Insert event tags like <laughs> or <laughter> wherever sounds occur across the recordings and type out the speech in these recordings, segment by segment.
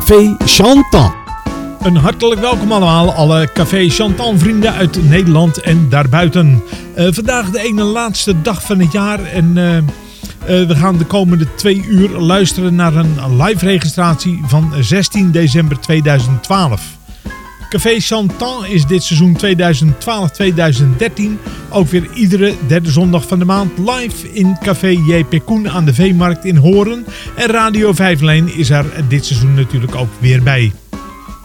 Café Chantal. Een hartelijk welkom allemaal, alle Café Chantal vrienden uit Nederland en daarbuiten. Eh, vandaag de ene laatste dag van het jaar en eh, eh, we gaan de komende twee uur luisteren naar een live registratie van 16 december 2012. Café Chantal is dit seizoen 2012-2013 ook weer iedere derde zondag van de maand live in Café JP Koen aan de Veemarkt in Horen. En Radio 501 is er dit seizoen natuurlijk ook weer bij.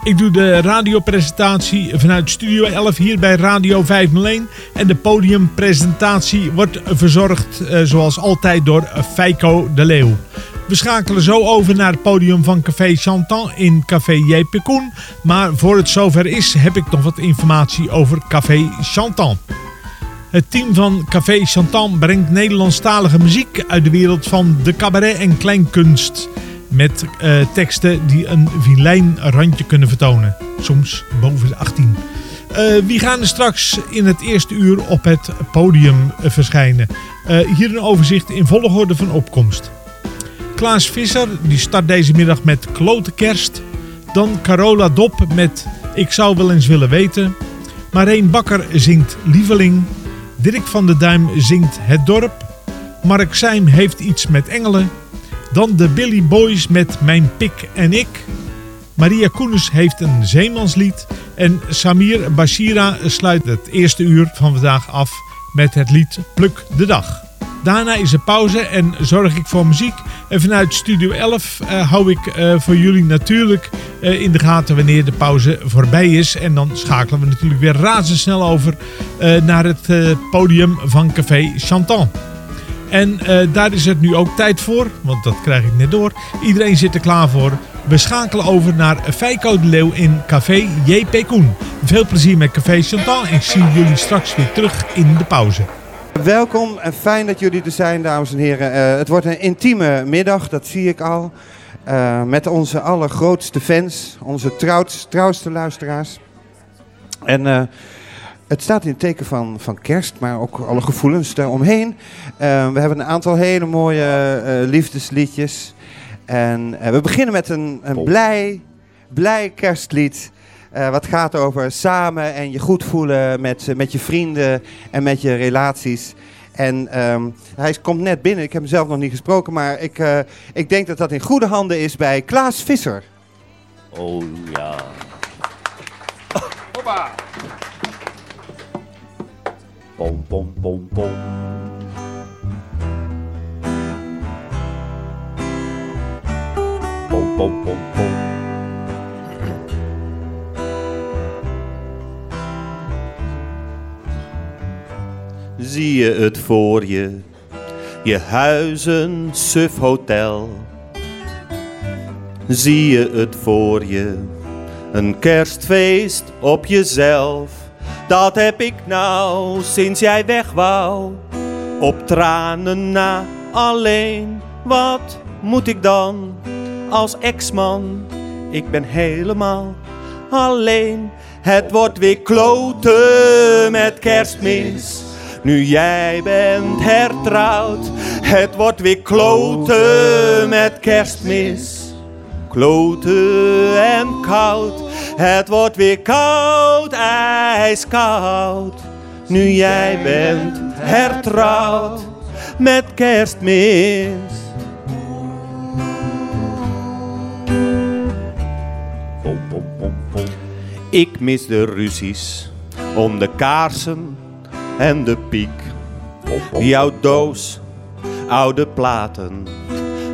Ik doe de radiopresentatie vanuit Studio 11 hier bij Radio 501. En de podiumpresentatie wordt verzorgd eh, zoals altijd door Feiko de Leeuw. We schakelen zo over naar het podium van Café Chantal in Café Koen. Maar voor het zover is heb ik nog wat informatie over Café Chantal. Het team van Café Chantal brengt Nederlandstalige muziek uit de wereld van de cabaret en kleinkunst. Met eh, teksten die een vilijn randje kunnen vertonen. Soms boven de 18. Eh, wie gaan er straks in het eerste uur op het podium eh, verschijnen? Hier een overzicht in volgorde van opkomst. Klaas Visser die start deze middag met Klote Kerst. Dan Carola Dop met Ik zou wel eens willen weten. Marijn Bakker zingt Lieveling. Dirk van der Duim zingt Het Dorp. Mark Seim heeft iets met engelen. Dan de Billy Boys met Mijn Pik en Ik. Maria Koenens heeft een zeemanslied. En Samir Bashira sluit het eerste uur van vandaag af met het lied Pluk de Dag. Daarna is er pauze en zorg ik voor muziek. En vanuit Studio 11 eh, hou ik eh, voor jullie natuurlijk eh, in de gaten wanneer de pauze voorbij is. En dan schakelen we natuurlijk weer razendsnel over naar het podium van Café Chantal. En daar is het nu ook tijd voor, want dat krijg ik net door. Iedereen zit er klaar voor. We schakelen over naar Feiko de Leeuw in Café JP Koen. Veel plezier met Café Chantal en ik zie jullie straks weer terug in de pauze. Welkom en fijn dat jullie er zijn, dames en heren. Eh, het wordt een intieme middag, dat zie ik al. Eh, met onze allergrootste fans, onze trouwts, trouwste luisteraars. En eh, het staat in het teken van, van kerst, maar ook alle gevoelens daaromheen. We hebben een aantal hele mooie liefdesliedjes. En we beginnen met een, een blij, blij kerstlied. Eh, wat gaat over samen en je goed voelen met, eh, met je vrienden en met je relaties. En ehm, hij komt net binnen. Ik heb hem zelf nog niet gesproken, maar ik, eh, ik denk dat dat in goede handen is bij Klaas Visser. Oh ja. Pom pom pom pom. Pom pom pom pom. Zie je het voor je, je huizen, suf hotel. Zie je het voor je, een kerstfeest op jezelf. Dat heb ik nou sinds jij weg wou, op tranen na alleen. Wat moet ik dan als ex-man? Ik ben helemaal alleen. Het wordt weer kloten met kerstmis. Nu jij bent hertrouwd, het wordt weer kloten met kerstmis. Kloten en koud, het wordt weer koud, ijskoud. Nu jij bent hertrouwd met kerstmis. Ik mis de ruzies om de kaarsen en de piek. Jouw doos, oude platen,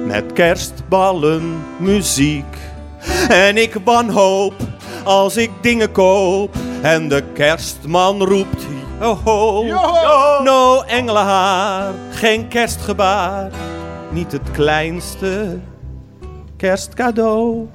met kerstballen, muziek. En ik wanhoop als ik dingen koop en de kerstman roept Oh ho, no engelenhaar, geen kerstgebaar, niet het kleinste kerstcadeau.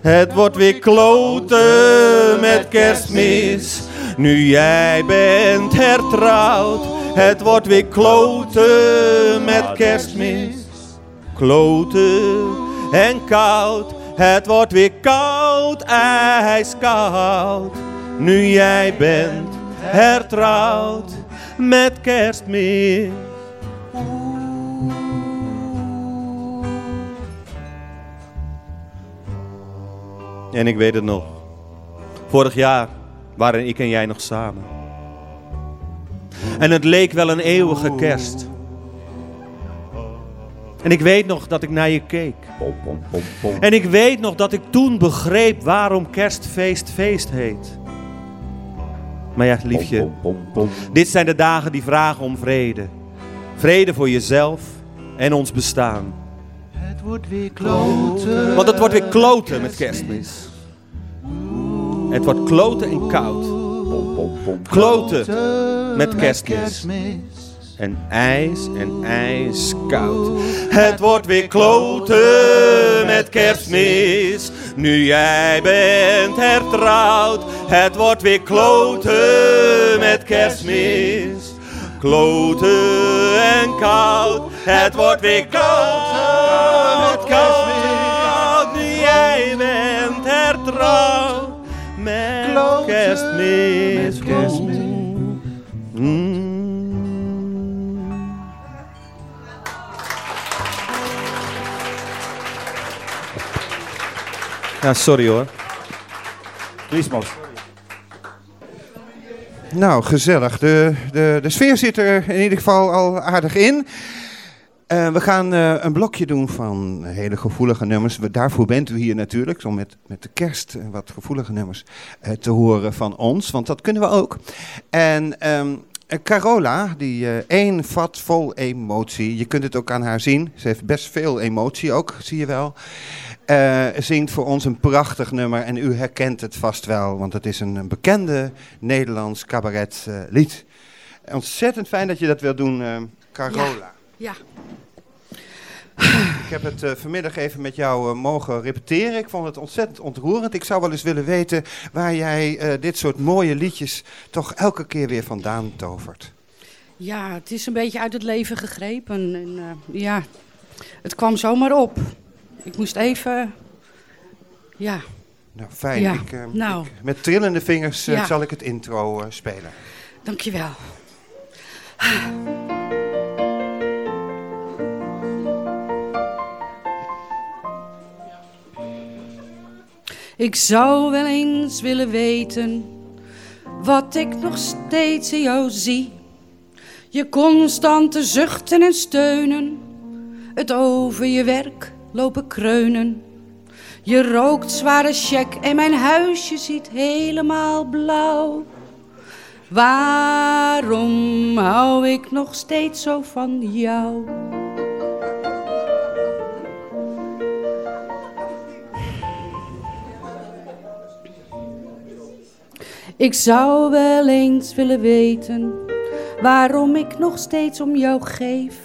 Het wordt weer kloten met kerstmis, nu jij bent hertrouwd. Het wordt weer kloten met kerstmis, kloten en koud. Het wordt weer koud, ijskoud, nu jij bent hertrouwd met kerstmis. En ik weet het nog. Vorig jaar waren ik en jij nog samen. En het leek wel een eeuwige kerst. En ik weet nog dat ik naar je keek. Pom, pom, pom, pom. En ik weet nog dat ik toen begreep waarom kerstfeest feest heet. Maar ja, liefje, dit zijn de dagen die vragen om vrede. Vrede voor jezelf en ons bestaan. Het wordt weer kloten. Want het wordt weer kloten met kerstmis. Het wordt kloten en koud. Kloten met kerstmis. En ijs en ijskoud. Het wordt weer kloten met kerstmis. Nu jij bent hertrouwd. Het wordt weer kloten met kerstmis. Kloten en koud. Het wordt weer koud met kerstmis. Nu jij bent hertrouwd Kloten kerstmis. met kerstmis. Mm. Ja, sorry hoor. Christmas. Nou, gezellig. De, de, de sfeer zit er in ieder geval al aardig in. Eh, we gaan eh, een blokje doen van hele gevoelige nummers. We- Daarvoor bent u hier natuurlijk, om met, met de kerst eh, wat gevoelige nummers te horen van ons. Want dat kunnen we ook. En ehm, eh, Carola, die één vat vol emotie. Je kunt het ook aan haar zien. Ze heeft best veel emotie ook, zie je wel. Zingt voor ons een prachtig nummer en u herkent het vast wel, want het is een, bekende Nederlands cabaretlied. Ontzettend fijn dat je dat wilt doen, Carola. Ik heb het eh, vanmiddag even met jou eh, mogen repeteren. Ik vond het ontzettend ontroerend. Ik zou wel eens willen weten waar jij eh, dit soort mooie liedjes toch elke keer weer vandaan tovert. Ja, het is een beetje uit het leven gegrepen. En, ja, het kwam zomaar op. Ik moest even... Ja, Nou, fijn. Ja, Ik, nou. ik- met trillende vingers Ja. zal ik het intro spelen. dankjewel. Ik zou wel eens willen weten wat ik nog steeds in jou zie. Je constante zuchten en steunen, het over je werk lopen kreunen. Je rookt zware check en mijn huisje ziet helemaal blauw. Waarom hou ik nog steeds zo van jou? Ik zou wel eens willen weten waarom ik nog steeds om jou geef.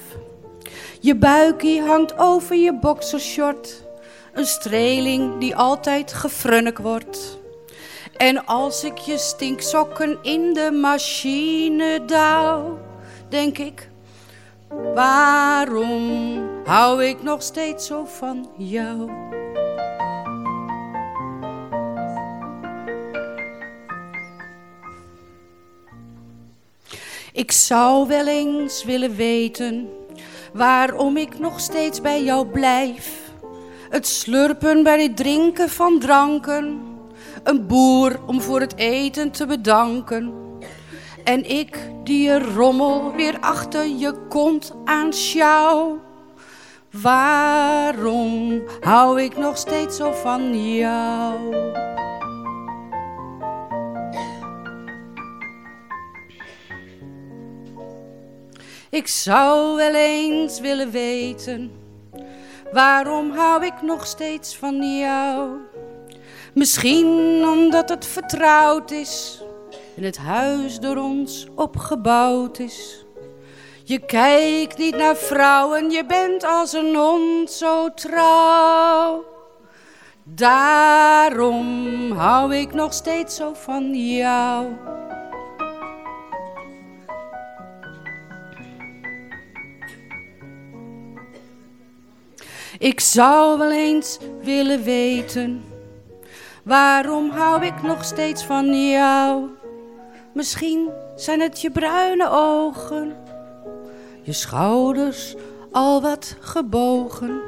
Je buikie hangt over je boxershort, een streeling die altijd gefrunnik wordt. En als ik je stinksokken in de machine douw, denk ik, waarom hou ik nog steeds zo van jou? Ik zou wel eens willen weten waarom ik nog steeds bij jou blijf. Het slurpen bij het drinken van dranken. Een boer om voor het eten te bedanken. En ik die je rommel weer achter je kont aanschouw. Waarom hou ik nog steeds zo van jou? Ik zou wel eens willen weten, waarom hou ik nog steeds van jou? Misschien omdat het vertrouwd is en het huis door ons opgebouwd is. Je kijkt niet naar vrouwen, je bent als een hond zo trouw. Daarom hou ik nog steeds zo van jou. Ik zou wel eens willen weten, waarom hou ik nog steeds van jou? Misschien zijn het je bruine ogen, je schouders al wat gebogen.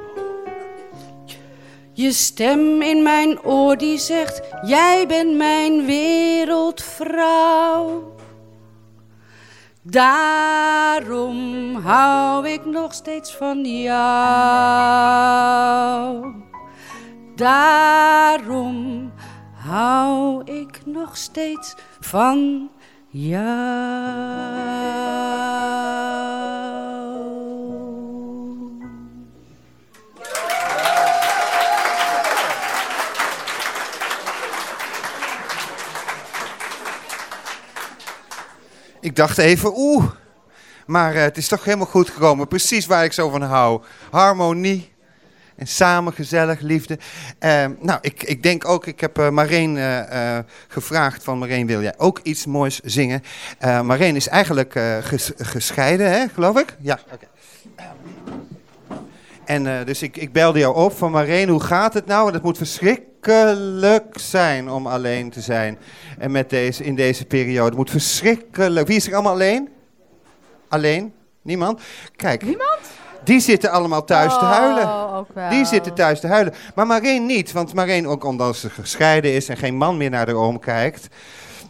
Je stem in mijn oor die zegt, jij bent mijn wereldvrouw. Daarom hou ik nog steeds van jou. Daarom hou ik nog steeds van jou. Ik dacht even, oeh. Maar eh, het is toch helemaal goed gekomen. Precies waar ik zo van hou. Harmonie. En samen gezellig, liefde. Eh, nou, ik, ik denk ook, ik heb uh, Mareen eh, gevraagd van Mareen, wil jij ook iets moois zingen? Mareen is eigenlijk ges, gescheiden, hè, geloof ik? Ja, oké. En dus ik, ik belde jou op van Mareen, hoe gaat het nou? En het moet verschrikkelijk zijn om alleen te zijn. En met deze, in deze periode. Het moet verschrikkelijk. Wie is er allemaal alleen? Alleen? Niemand? Kijk. Niemand? Die zitten allemaal thuis te huilen. Oh, ook wel. Die zitten thuis te huilen. Maar Mareen niet, want Mareen, ook omdat ze gescheiden is en geen man meer naar de oom kijkt,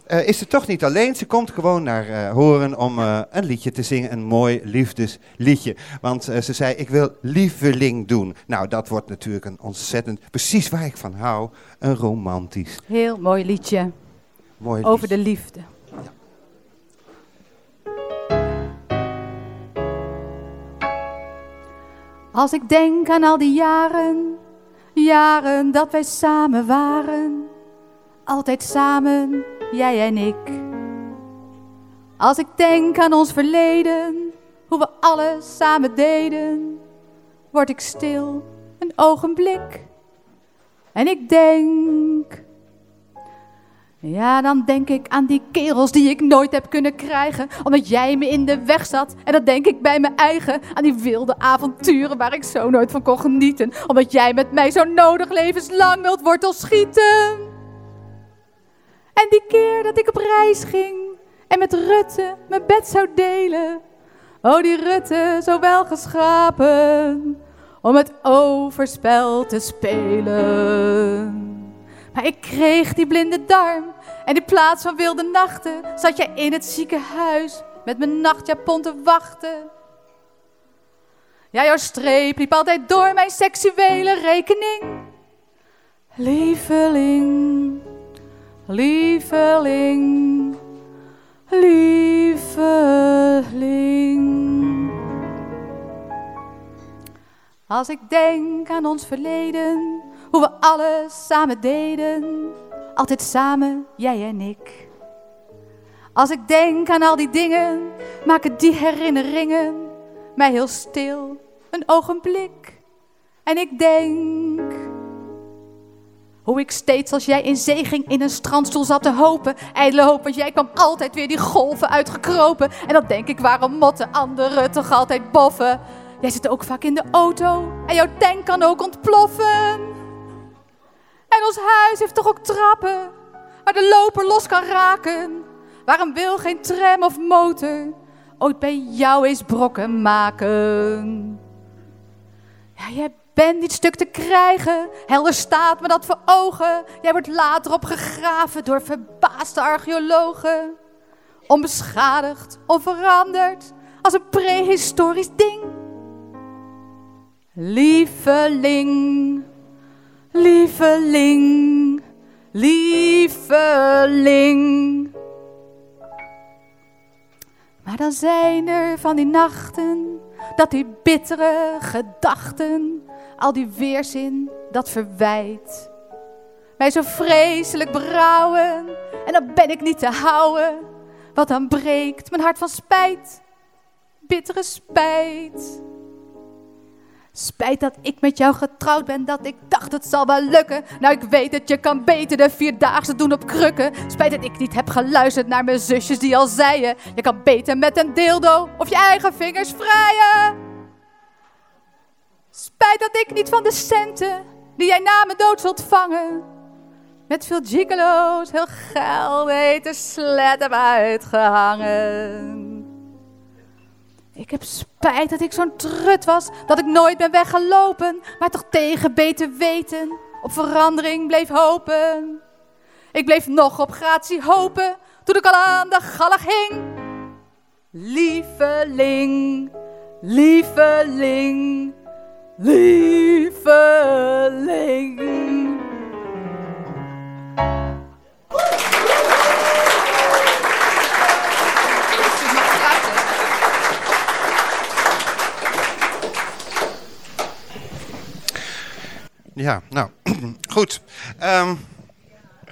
uh, is ze toch niet alleen. Ze komt gewoon naar uh, Horen om uh, een liedje te zingen, een mooi liefdesliedje. Want ze zei, ik wil lieveling doen. Nou, dat wordt natuurlijk een ontzettend, precies waar ik van hou, een romantisch. Heel mooi liedje. Mooi Over de liefde. Als ik denk aan al die jaren, jaren dat wij samen waren, altijd samen, jij en ik. Als ik denk aan ons verleden, hoe we alles samen deden, word ik stil een ogenblik. En ik denk, ja, dan denk ik aan die kerels die ik nooit heb kunnen krijgen, omdat jij me in de weg zat. En dan denk ik bij mijn eigen aan die wilde avonturen waar ik zo nooit van kon genieten, omdat jij met mij zo nodig levenslang wilt wortel schieten. En die keer dat ik op reis ging en met Rutte mijn bed zou delen. Oh, die Rutte zo wel geschapen om het overspel te spelen. Maar ik kreeg die blinde darm en in plaats van wilde nachten zat jij in het ziekenhuis met mijn nachtjapon te wachten. Ja, jouw streep liep altijd door mijn seksuele rekening. Lieveling, lieveling, lieveling. Als ik denk aan ons verleden, hoe we alles samen deden, altijd samen, jij en ik. Als ik denk aan al die dingen, maken die herinneringen mij heel stil een ogenblik. En ik denk hoe ik steeds als jij in zee ging in een strandstoel zat te hopen. Ijdele hoop, want jij kwam altijd weer die golven uitgekropen. En dan denk ik, waarom motten anderen toch altijd boffen? Jij zit ook vaak in de auto en jouw tank kan ook ontploffen. En ons huis heeft toch ook trappen waar de loper los kan raken. Waarom wil geen tram of motor ooit bij jou eens brokken maken? Ja, jij bent niet stuk te krijgen, helder staat me dat voor ogen. Jij wordt later opgegraven door verbaasde archeologen. Onbeschadigd, onveranderd, als een prehistorisch ding. Lieveling, lieveling, lieveling. Maar dan zijn er van die nachten, dat die bittere gedachten, al die weerzin, dat verwijt. mij zo vreselijk berouwen. En dan ben ik niet te houden, want dan breekt mijn hart van spijt. Bittere spijt. Spijt dat ik met jou getrouwd ben, dat ik dacht het zal wel lukken. Nou, ik weet dat je kan beter de vierdaagse doen op krukken. Spijt dat ik niet heb geluisterd naar mijn zusjes die al zeiden. Je kan beter met een dildo of je eigen vingers vrijen. Spijt dat ik niet van de centen die jij na mijn dood zult vangen. Met veel gigolo's heel geil de slet heb uitgehangen. Ik heb spijt dat ik zo'n trut was, dat ik nooit ben weggelopen, maar toch tegen beter weten op verandering bleef hopen. Ik bleef nog op gratie hopen toen ik al aan de gallig hing. Lieveling, lieveling, lieveling. Ja, nou, <clears throat> goed. Ehm,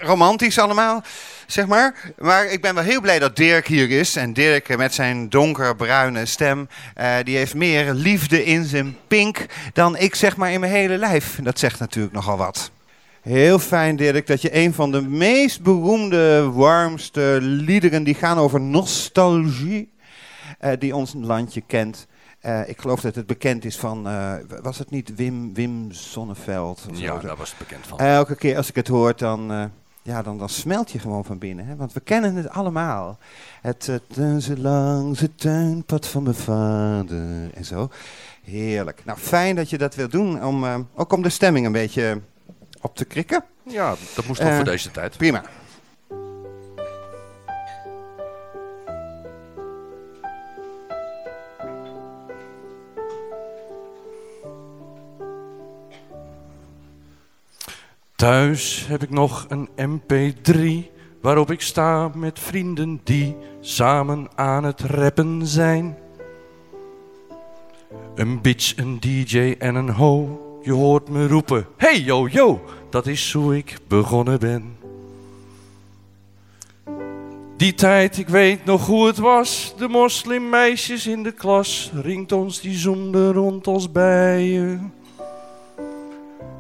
romantisch allemaal, zeg maar. Maar ik ben wel heel blij dat Dirk hier is. En Dirk eh, met zijn donkerbruine stem, eh, die heeft meer liefde in zijn pink dan ik zeg maar in mijn hele lijf. Dat zegt natuurlijk nogal wat. Heel fijn, Dirk, dat je een van de meest beroemde, warmste liederen die gaan over nostalgie, eh, die ons landje kent. Ik geloof dat het bekend is van, was het niet Wim, Wim Sonneveld? Ja, daar was het bekend van. Elke keer als ik het hoor, dan, ja, dan, dan smelt je gewoon van binnen. Hè? Want we kennen het allemaal. Het uh, ze langs het tuinpad van mijn vader en zo. Heerlijk. Nou, fijn dat je dat wilt doen, om, eh, ook om de stemming een beetje op te krikken. Ja, dat moest toch Eh, voor deze tijd. Prima. Thuis heb ik nog een MP3 waarop ik sta met vrienden die samen aan het rappen zijn. Een bitch, een DJ en een ho. Je hoort me roepen: Hey yo yo, dat is hoe ik begonnen ben. Die tijd, ik weet nog hoe het was. De moslimmeisjes in de klas ringt ons die zoemden rond als bijen.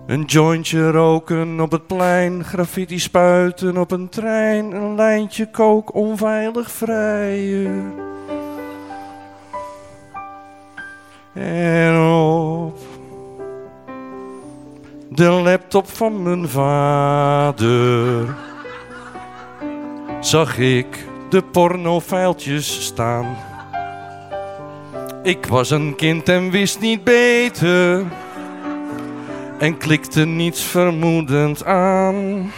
Een jointje roken op het plein, graffiti spuiten op een trein, een lijntje kook onveilig vrijen. En op de laptop van mijn vader zag ik de pornofijltjes staan. Ik was een kind en wist niet beter en klikte niets vermoedend aan.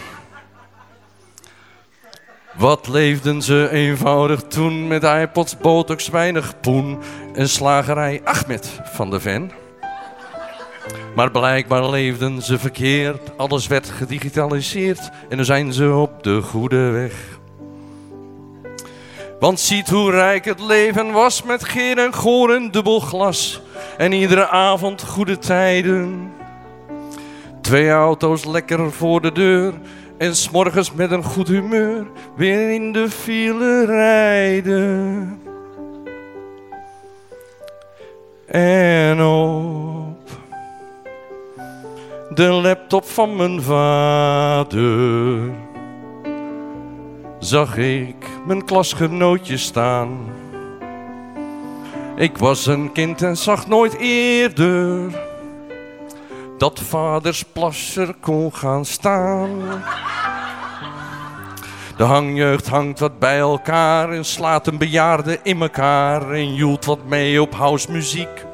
Wat leefden ze eenvoudig toen met iPods, botox, weinig poen en slagerij Ahmed van de Ven. Maar blijkbaar leefden ze verkeerd, alles werd gedigitaliseerd en nu zijn ze op de goede weg. Want ziet hoe rijk het leven was met geer en goor en dubbel glas en iedere avond goede tijden. Twee auto's lekker voor de deur. En s'morgens met een goed humeur weer in de file rijden. En op de laptop van mijn vader zag ik mijn klasgenootjes staan. Ik was een kind en zag nooit eerder dat vaders plasser kon gaan staan. De hangjeugd hangt wat bij elkaar en slaat een bejaarde in elkaar en joelt wat mee op housemuziek.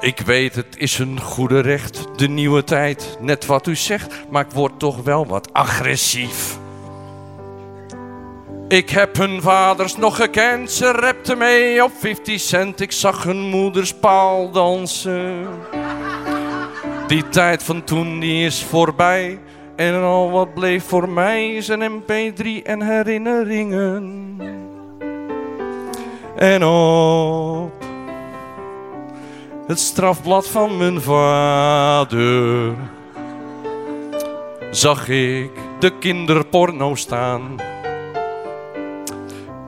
Ik weet, het is een goede recht, de nieuwe tijd, net wat u zegt, maar ik word toch wel wat agressief. Ik heb hun vaders nog gekend, ze rapten mee op 50 cent. Ik zag hun moeders paal dansen. Die tijd van toen die is voorbij. En al wat bleef voor mij is een mp3 en herinneringen. En op het strafblad van mijn vader zag ik de kinderporno staan.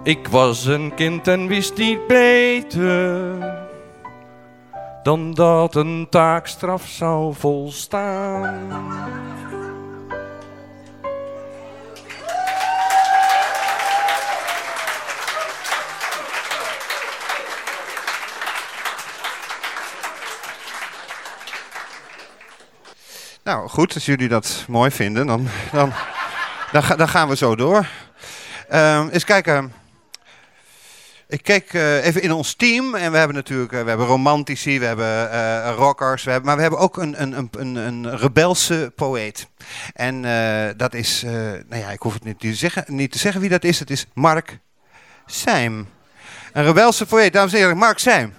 Ik was een kind en wist niet beter dan dat een taakstraf zou volstaan. Nou, goed, als jullie dat mooi vinden, dan, dan, dan, ga- dan gaan we zo door. Ehm eens kijken. Ik keek eh, even in ons team en we hebben natuurlijk eh, we hebben romantici, we hebben eh, rockers, we hebben, maar we hebben ook een, een, een, een, rebelse poëet. En dat is, nou ja, ik hoef het niet te, zeggen, niet te zeggen wie dat is, het is Mark Seim. Een rebelse poëet, dames en heren, Mark Seim.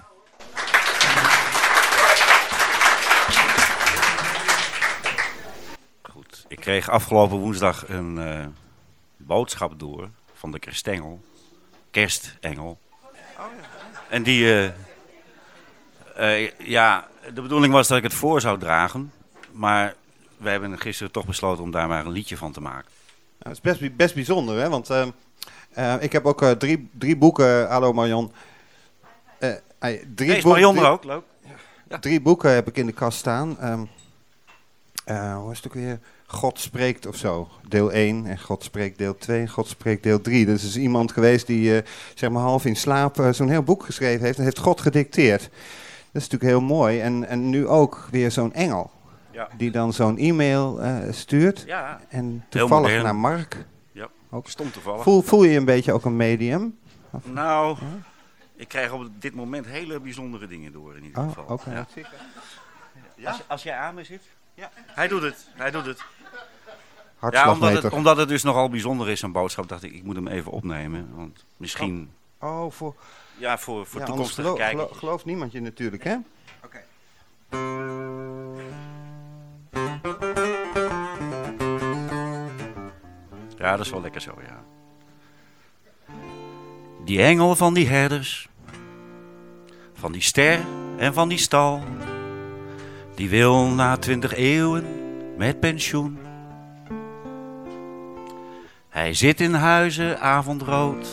Goed. Ik kreeg afgelopen woensdag een boodschap door van de Kerstengel. En die, eh, eh, ja, de bedoeling was dat ik het voor zou dragen. Maar we hebben gisteren toch besloten om daar maar een liedje van te maken. Nou, dat is best, best bijzonder, hè? Want ehm, eh, ik heb ook drie, drie boeken, hallo Marion. Drie Marion drie- ook? Leuk. Drie boeken heb ik in de kast staan. Ehm, eh, hoe is het ook weer? God spreekt of zo. Deel 1 en God spreekt deel 2 en God spreekt deel 3. Dus er is iemand geweest die eh, zeg maar half in slaap eh, zo'n heel boek geschreven heeft en heeft God gedicteerd. Dat is natuurlijk heel mooi. En, en nu ook weer zo'n engel. Ja. Die dan zo'n e-mail eh, stuurt. Ja, En toevallig naar Mark. Ja, Ook. stom toevallig. Voel, voel je je een beetje ook een medium? Nou, ik krijg op dit moment hele bijzondere dingen door in ieder Oh, geval. oké. Ja. Als, als jij aan me zit? Ja. Hij doet het, hij doet het. Ja, omdat het, omdat het dus nogal bijzonder is, een boodschap, dacht ik, ik moet hem even opnemen. Want misschien, Oh, voor, ja, voor, voor ja, toekomstige gelo- kijkers. gelo- gelooft niemand je natuurlijk, hè? Ja, dat is wel lekker zo, ja. Die engel van die herders, van die ster en van die stal, die wil na twintig eeuwen met pensioen. Hij zit in huizen avondrood.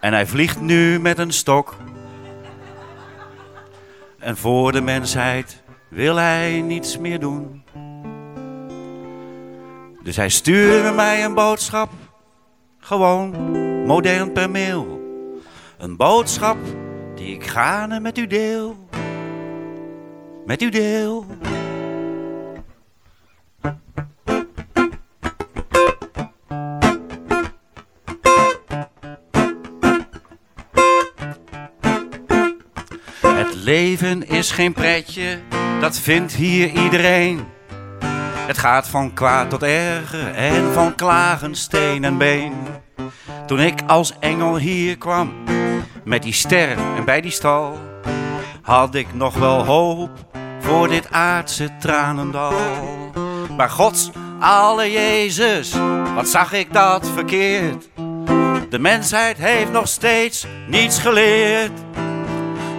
En hij vliegt nu met een stok. En voor de mensheid wil hij niets meer doen. Dus hij stuurde mij een boodschap, gewoon modern per mail. Een boodschap die ik gaarne met u deel. Met u deel. Leven is geen pretje, dat vindt hier iedereen. Het gaat van kwaad tot erger en van klagen steen en been. Toen ik als engel hier kwam, met die ster en bij die stal, had ik nog wel hoop voor dit aardse tranendal. Maar Gods alle Jezus, wat zag ik dat verkeerd. De mensheid heeft nog steeds niets geleerd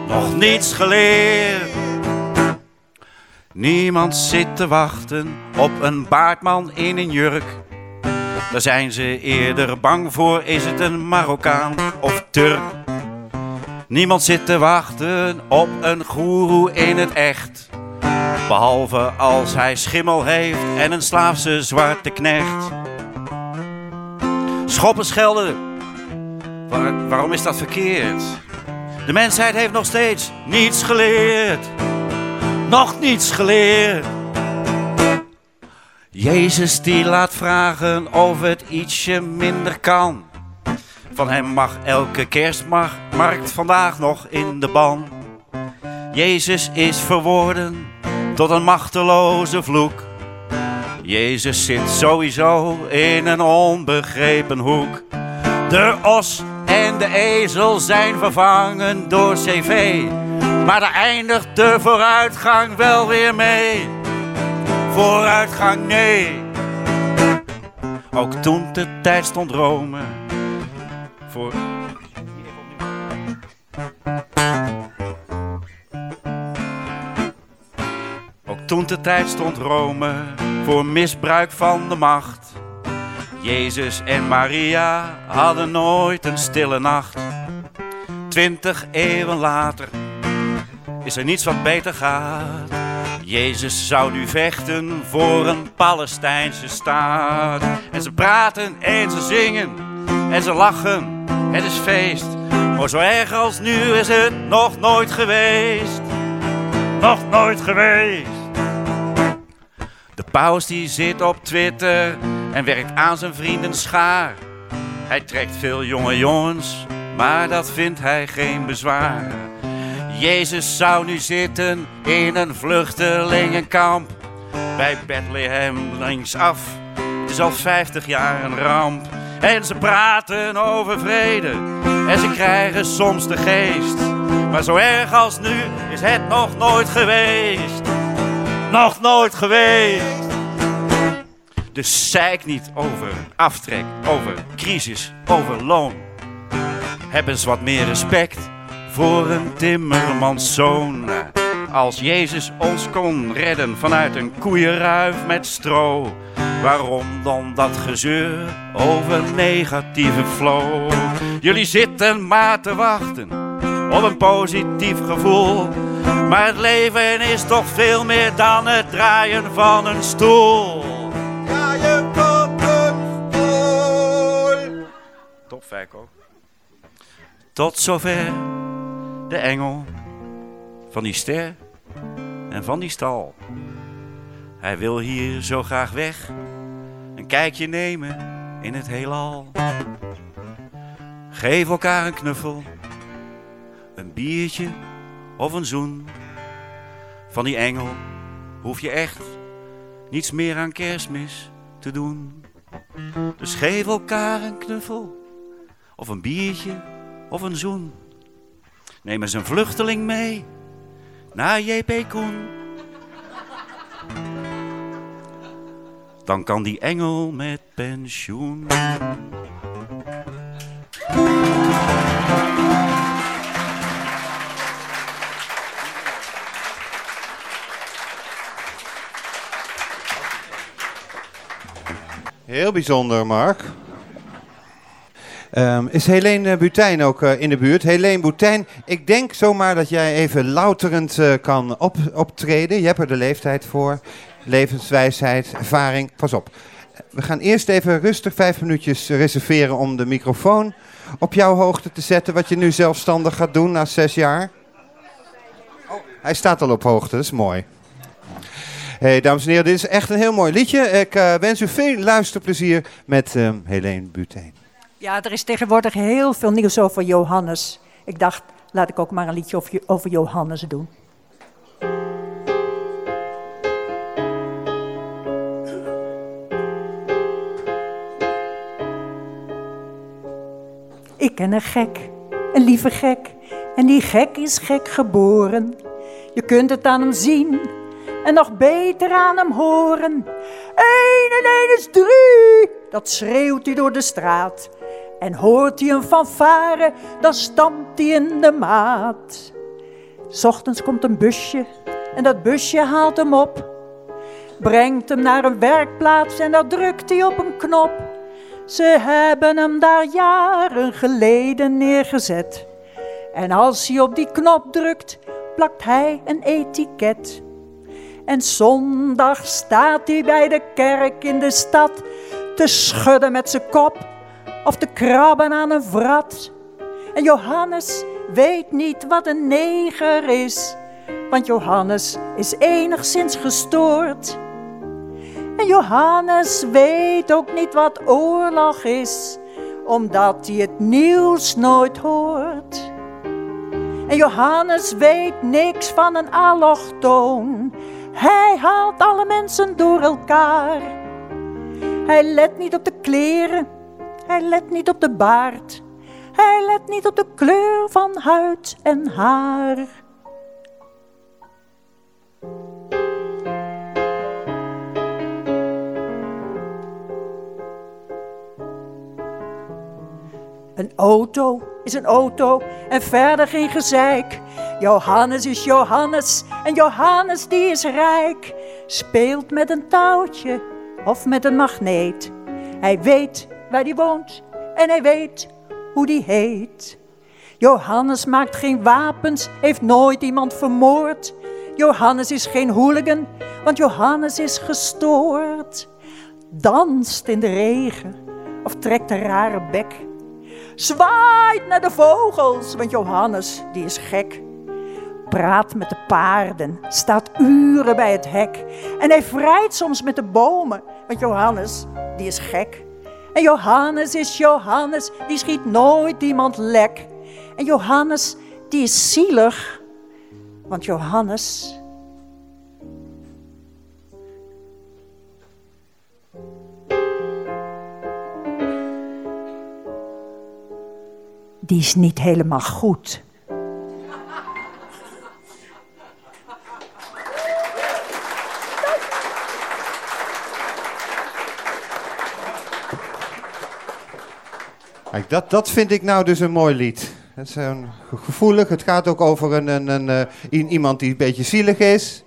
nog niets geleerd. Niemand zit te wachten op een baardman in een jurk. Daar zijn ze eerder bang voor, is het een Marokkaan of Turk. Niemand zit te wachten op een goeroe in het echt. Behalve als hij schimmel heeft en een slaafse zwarte knecht. Schoppen schelden, Waar- waarom is dat verkeerd? De mensheid heeft nog steeds niets geleerd. Nog niets geleerd. Jezus die laat vragen of het ietsje minder kan. Van hem mag elke kerstmarkt vandaag nog in de ban. Jezus is verworden tot een machteloze vloek. Jezus zit sowieso in een onbegrepen hoek. De os en de ezel zijn vervangen door cv. Maar daar eindigt de vooruitgang wel weer mee. Vooruitgang nee. Ook toen de tijd stond Rome. Voor... Toen de tijd stond Rome voor misbruik van de macht. Jezus en Maria hadden nooit een stille nacht. Twintig eeuwen later is er niets wat beter gaat. Jezus zou nu vechten voor een Palestijnse staat. En ze praten en ze zingen en ze lachen. Het is feest. Maar zo erg als nu is het nog nooit geweest. Nog nooit geweest. De paus die zit op Twitter en werkt aan zijn vrienden schaar. Hij trekt veel jonge jongens, maar dat vindt hij geen bezwaar. Jezus zou nu zitten in een vluchtelingenkamp. Bij Bethlehem linksaf, het is al 50 jaar een ramp. En ze praten over vrede en ze krijgen soms de geest. Maar zo erg als nu is het nog nooit geweest. Nog nooit geweest. Dus zeik niet over aftrek, over crisis, over loon. Heb eens wat meer respect voor een timmermanszoon. Als Jezus ons kon redden vanuit een koeienruif met stro. Waarom dan dat gezeur over negatieve flow? Jullie zitten maar te wachten op een positief gevoel. Maar het leven is toch veel meer dan het draaien van een stoel. Top. Tot zover de engel van die ster en van die stal. Hij wil hier zo graag weg, een kijkje nemen in het heelal. Geef elkaar een knuffel, een biertje of een zoen. Van die engel hoef je echt niets meer aan kerstmis te doen. Dus geef elkaar een knuffel of een biertje of een zoen. Neem eens een vluchteling mee naar JP Koen. Dan kan die engel met pensioen. Heel bijzonder, Mark. Ehm, is Helene Butijn ook eh, in de buurt? Helene Butijn, ik denk zomaar dat jij even louterend eh, kan op, optreden. Je hebt er de leeftijd voor. Levenswijsheid, ervaring. Pas op. We gaan eerst even rustig vijf minuutjes reserveren om de microfoon op jouw hoogte te zetten. Wat je nu zelfstandig gaat doen na zes jaar. Oh, hij staat al op hoogte, dat is mooi. Hey, dames en heren, dit is echt een heel mooi liedje. Ik eh, wens u veel luisterplezier met uh, Helene Butijn. Ja, er is tegenwoordig heel veel nieuws over Johannes. Ik dacht, laat ik ook maar een liedje over Johannes doen. Ik ken een gek, een lieve gek. En die gek is gek geboren. Je kunt het aan hem zien en nog beter aan hem horen. Eén en één is drie, dat schreeuwt hij door de straat. En hoort hij een fanfare, dan stampt hij in de maat. Ochtends komt een busje en dat busje haalt hem op. Brengt hem naar een werkplaats en daar drukt hij op een knop. Ze hebben hem daar jaren geleden neergezet. En als hij op die knop drukt, plakt hij een etiket. En zondag staat hij bij de kerk in de stad te schudden met zijn kop of te krabben aan een vrat. En Johannes weet niet wat een neger is, want Johannes is enigszins gestoord. En Johannes weet ook niet wat oorlog is, omdat hij het nieuws nooit hoort. En Johannes weet niks van een allochtoon. Hij haalt alle mensen door elkaar. Hij let niet op de kleren, hij let niet op de baard. Hij let niet op de kleur van huid en haar. Een auto is een auto en verder geen gezeik. Johannes is Johannes en Johannes die is rijk. speelt met een touwtje of met een magneet. Hij weet waar hij woont en hij weet hoe die heet. Johannes maakt geen wapens, heeft nooit iemand vermoord. Johannes is geen hooligan, want Johannes is gestoord. Danst in de regen of trekt een rare bek. Zwaait naar de vogels, want Johannes, die is gek. Praat met de paarden, staat uren bij het hek. En hij vrijt soms met de bomen, want Johannes, die is gek. En Johannes is Johannes, die schiet nooit iemand lek. En Johannes, die is zielig, want Johannes. Die is niet helemaal goed. Kijk, dat, dat vind ik nou dus een mooi lied. Het is een gevoelig. Het gaat ook over een, een, een, eh, iemand die een beetje zielig is.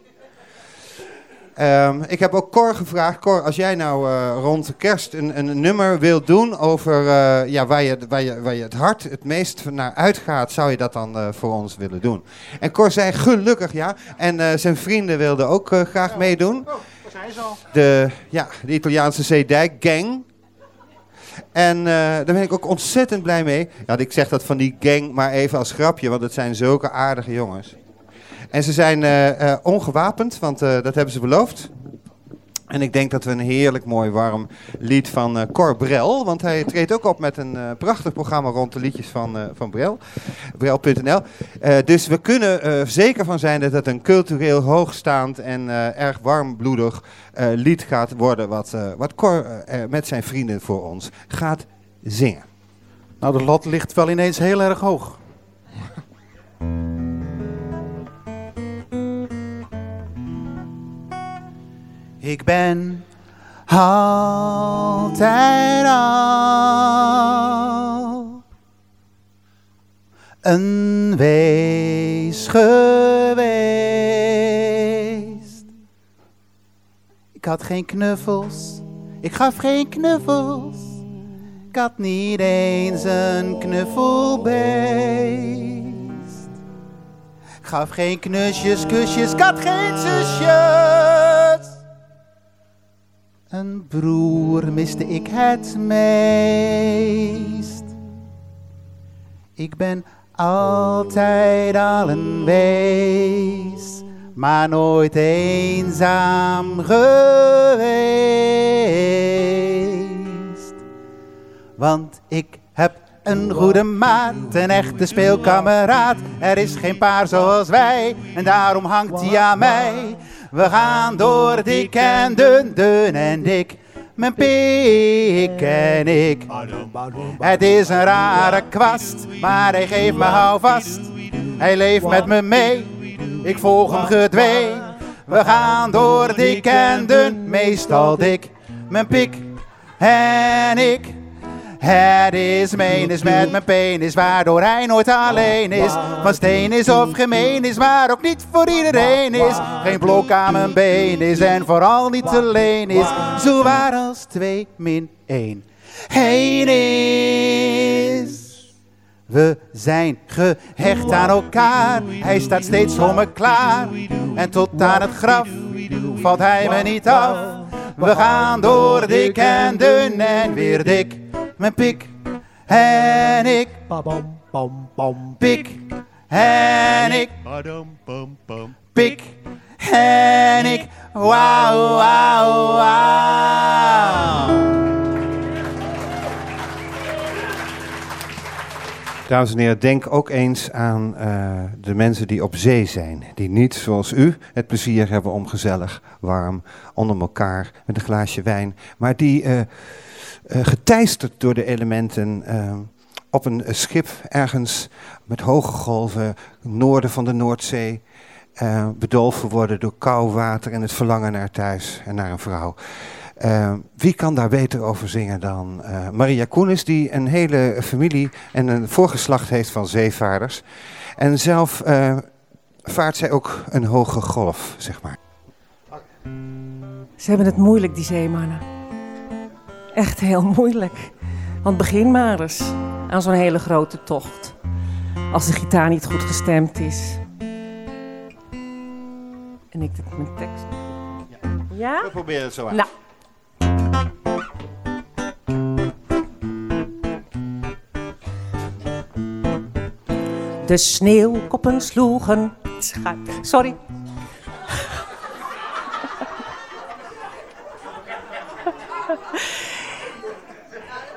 Ehm, ik heb ook Cor gevraagd. Cor, als jij nou eh, rond de kerst een, een nummer wilt doen over eh, ja, waar, je, waar, je, waar je het hart het meest naar uitgaat, zou je dat dan voor ons willen doen? En Cor zei gelukkig ja. En zijn vrienden wilden ook graag meedoen. De, ja, de Italiaanse Zeedijk Gang. En eh, daar ben ik ook ontzettend blij mee. Ja, ik zeg dat van die gang maar even als grapje, want het zijn zulke aardige jongens. En ze zijn eh, eh, ongewapend, want dat hebben ze beloofd. En ik denk dat we een heerlijk mooi warm lied van eh Cor Brel, want hij treedt ook op met een eh, prachtig programma rond de liedjes van, eh, van Brel, brel.nl. Eh, dus we kunnen er zeker van zijn dat het een cultureel hoogstaand en eh, erg warmbloedig eh, lied gaat worden, wat, eh, wat Cor eh, met zijn vrienden voor ons gaat zingen. Nou, de lat ligt wel ineens heel erg hoog. <laughs> Ik ben altijd al een wees geweest. Ik had geen knuffels, ik gaf geen knuffels. Ik had niet eens een knuffelbeest. Ik gaf geen knusjes, kusjes, ik had geen zusjes. Een broer miste ik het meest. Ik ben altijd al een wees, maar nooit eenzaam geweest. Want ik heb een goede maat, een echte speelkameraad. Er is geen paar zoals wij, en daarom hangt hij aan mij. We gaan door dik en dun, dun en dik. Mijn pik en ik. Het is een rare kwast, maar hij geeft me houvast. Hij leeft met me mee, ik volg hem gedwee. We gaan door dik en dun, meestal dik. Mijn pik en ik. Het is menis met mijn penis, waardoor hij nooit alleen is. Van steen is of gemeen is, maar ook niet voor iedereen is. Geen blok aan mijn been is en vooral niet alleen is. Zo waar als twee min één heen is. We zijn gehecht aan elkaar, hij staat steeds voor me klaar. En tot aan het graf valt hij me niet af. We gaan door dik en dun en weer dik. Mijn pik en ik. Pik en ik. Pik en ik. Wauw, wauw, wauw. Dames en heren, denk ook eens aan eh, de mensen die op zee zijn. Die niet, zoals u, het plezier hebben om gezellig, warm, onder elkaar met een glaasje wijn. Maar die eh, geteisterd door de elementen eh, op een eh, schip ergens met hoge golven, noorden van de Noordzee. eh, bedolven worden door kou water en het verlangen naar thuis en naar een vrouw. Eh, wie kan daar beter over zingen dan eh, Maria Koenis, die een hele familie en een voorgeslacht heeft van zeevaarders. En zelf eh, vaart zij ook een hoge golf, zeg maar. Ze hebben het moeilijk, die zeemannen. Echt heel moeilijk. Want begin maar eens aan zo'n hele grote tocht. Als de gitaar niet goed gestemd is. En ik dit mijn tekst. Ja? We proberen het zo uit. Nou. De sneeuwkoppen sloegen. Sorry.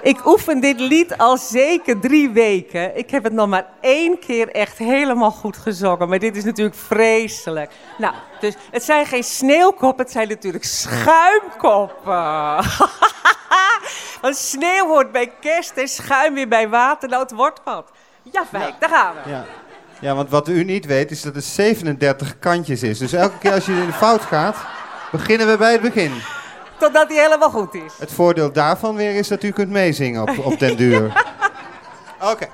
Ik oefen dit lied al zeker drie weken. Ik heb het nog maar één keer echt helemaal goed gezongen. Maar dit is natuurlijk vreselijk. Nou, dus het zijn geen sneeuwkoppen, het zijn natuurlijk schuimkoppen. <laughs> Want sneeuw hoort bij kerst en schuim weer bij waternood wordt wat. Ja, Fijk, daar gaan we. Ja. ja, want wat u niet weet is dat het 37 kantjes is. Dus elke keer als je in de fout gaat, beginnen we bij het begin. Totdat hij helemaal goed is. Het voordeel daarvan weer is dat u kunt meezingen op, op den duur. <laughs> Oké.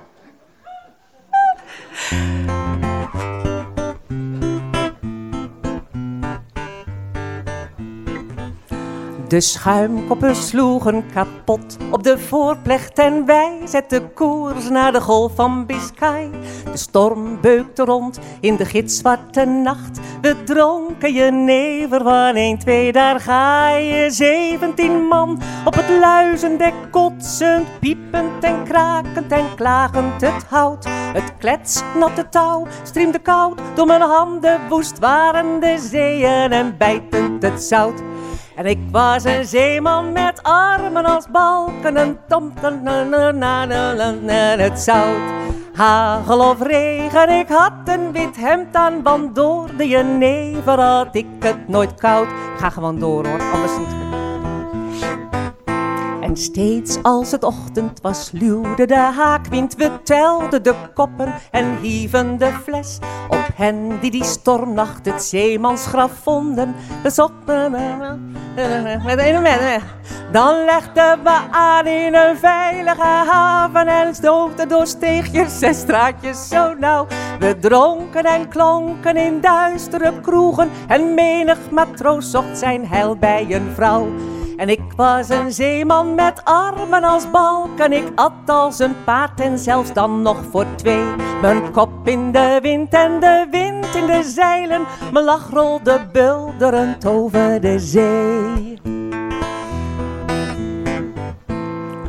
De schuimkoppen sloegen kapot op de voorplecht en wij zetten koers naar de golf van Biscay. De storm beukte rond in de gitzwarte nacht. We dronken jenever van 1, 2, daar ga je. Zeventien man op het luizendek kotsend, piepend en krakend en klagend het hout. Het kletsnatte touw striemde koud door mijn handen, woest waren de zeeën en bijtend het zout. En ik was een zeeman met armen als balken en tomten en het zout. Hagel of regen, ik had een wit hemd aan, want door de jenever had ik het nooit koud. Ga gewoon door hoor, anders niet. En steeds als het ochtend was, luwde de haakwind. We telden de koppen en hieven de fles op hen die die stormnacht het zeemansgraf vonden. We <laughs> Dan legden we aan in een veilige haven en stoten door steegjes en straatjes zo nauw. We dronken en klonken in duistere kroegen en menig matroos zocht zijn heil bij een vrouw. En ik was een zeeman met armen als balken. Ik at als een paard en zelfs dan nog voor twee. Mijn kop in de wind en de wind in de zeilen. Mijn lach rolde bulderend over de zee.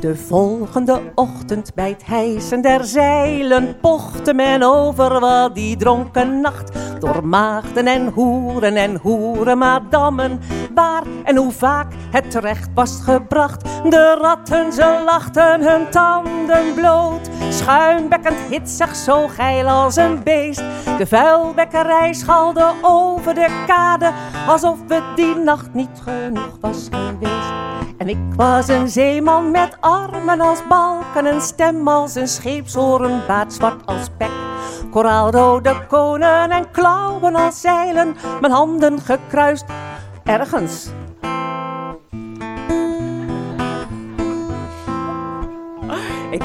De volgende ochtend bij het hijsen der zeilen pochte men over wat die dronken nacht door maagden en hoeren en hoerenmadammen waar en hoe vaak het terecht was gebracht. De ratten ze lachten hun tanden bloot, schuimbekkend hitsig zo geil als een beest. De vuilbekkerij schalde over de kade alsof het die nacht niet genoeg was geweest. En ik was een zeeman met armen als balken, een stem als een scheepshoorn, baard zwart als pek. Koraalrode konen en klauwen als zeilen, mijn handen gekruist ergens. Ik,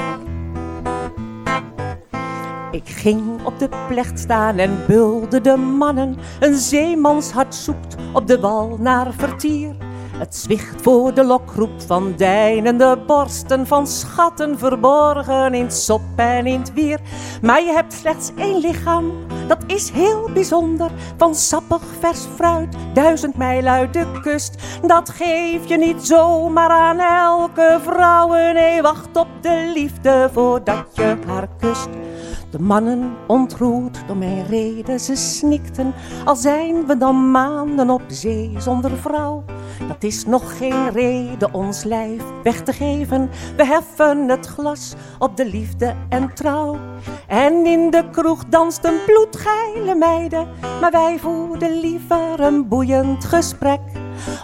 ik ging op de plecht staan en bulde de mannen. Een zeemanshart zoekt op de wal naar vertier. Het zwicht voor de lokroep van deinende borsten, van schatten verborgen in sop en in het wier. Maar je hebt slechts één lichaam, dat is heel bijzonder. Van sappig vers fruit, duizend mijl uit de kust. Dat geef je niet zomaar aan elke vrouw. Nee, wacht op de liefde voordat je haar kust. De mannen ontroerd door mijn reden, ze snikten. Al zijn we dan maanden op zee zonder vrouw. Dat is nog geen reden ons lijf weg te geven. We heffen het glas op de liefde en trouw. En in de kroeg dansten bloedgeile meiden. Maar wij voerden liever een boeiend gesprek.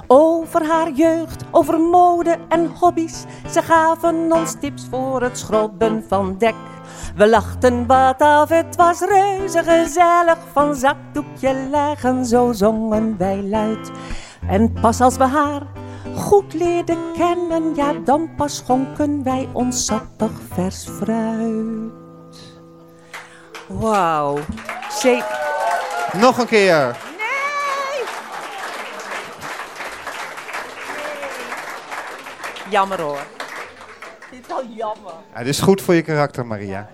Over haar jeugd, over mode en hobby's. Ze gaven ons tips voor het schrobben van dek. We lachten wat af, het was reuze gezellig. Van zakdoekje leggen, zo zongen wij luid. En pas als we haar goed leerden kennen, ja dan pas schonken wij ons sappig vers fruit. Wauw. Nog een keer. Jammer hoor. Dit is wel jammer. Ja, dit is goed voor je karakter, Maria.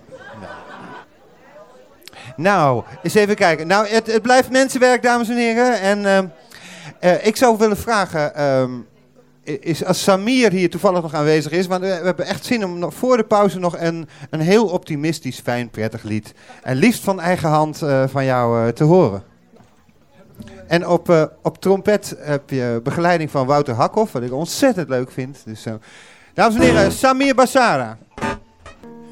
Nou, eens even kijken. Nou, het, het blijft mensenwerk, dames en heren. En ehm, eh, ik zou willen vragen, ehm, is als Samir hier toevallig nog aanwezig is, want we, hebben echt zin om nog voor de pauze nog een, een heel optimistisch, fijn, prettig lied. En liefst van eigen hand eh, van jou eh, te horen. En op, op trompet heb je begeleiding van Wouter Hakhoff, wat ik ontzettend leuk vind. Dus, dames en heren, Samir Bassara.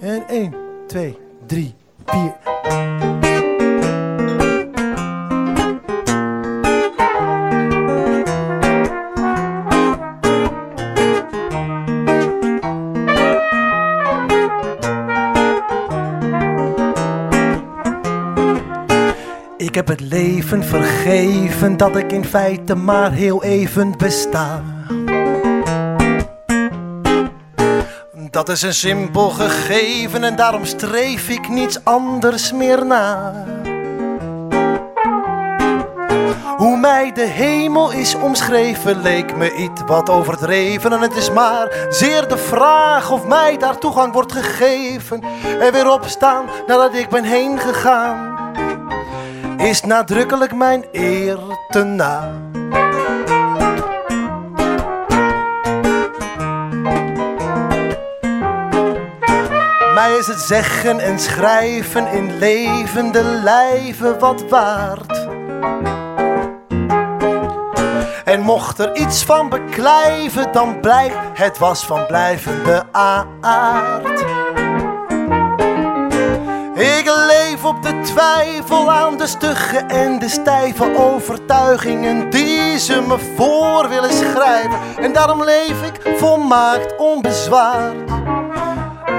En 1, 2, 3, 4. Ik heb het leven vergeven dat ik in feite maar heel even besta. Dat is een simpel gegeven en daarom streef ik niets anders meer na. Hoe mij de hemel is omschreven leek me iets wat overdreven En het is maar zeer de vraag of mij daar toegang wordt gegeven En weer opstaan nadat ik ben heen gegaan Is nadrukkelijk mijn eer te na Mij is het zeggen en schrijven in levende lijven wat waard En mocht er iets van beklijven, dan blijkt het was van blijvende aard. Ik leef op de twijfel aan de stugge en de stijve overtuigingen die ze me voor willen schrijven. En daarom leef ik volmaakt onbezwaard.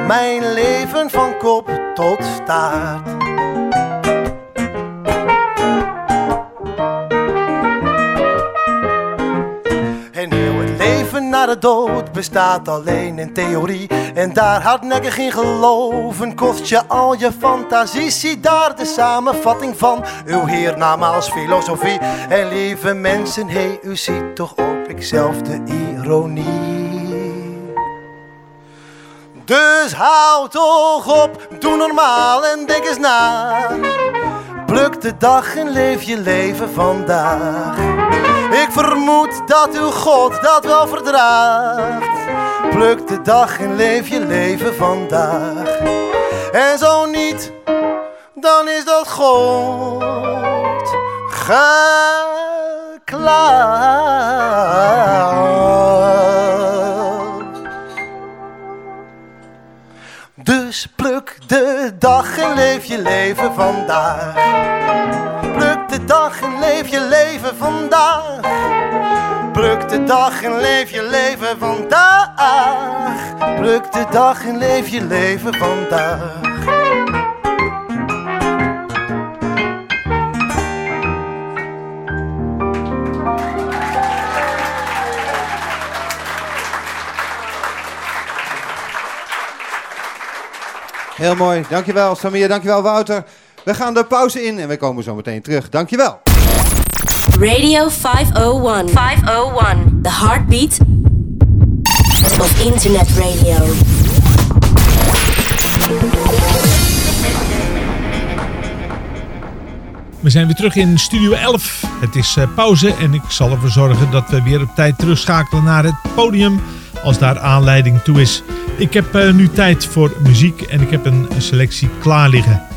Mijn leven van kop tot staart. Dood bestaat alleen in theorie. En daar hardnekkig in geloven kost je al je fantasie. Zie daar de samenvatting van uw hiernamaals filosofie. En lieve mensen, hey, u ziet toch op ikzelf de ironie. Dus hou toch op, doe normaal en denk eens na. Pluk de dag en leef je leven vandaag. Ik vermoed dat uw God dat wel verdraagt. Pluk de dag en leef je leven vandaag. En zo niet, dan is dat God geklaard. Dus pluk de dag en leef je leven vandaag. Dag en leef je leven vandaag. Pluk de dag en leef je leven vandaag. Pluk de dag en leef je leven vandaag. Heel mooi. Dankjewel Samir, dankjewel Wouter. We gaan de pauze in en we komen zo meteen terug. Dankjewel. Radio 501. 501. The heartbeat of internet radio. We zijn weer terug in Studio 11. Het is eh, pauze en ik zal ervoor zorgen dat we weer op tijd terugschakelen naar het podium als daar aanleiding toe is. Ik heb eh, nu tijd voor muziek en ik heb een selectie klaar liggen.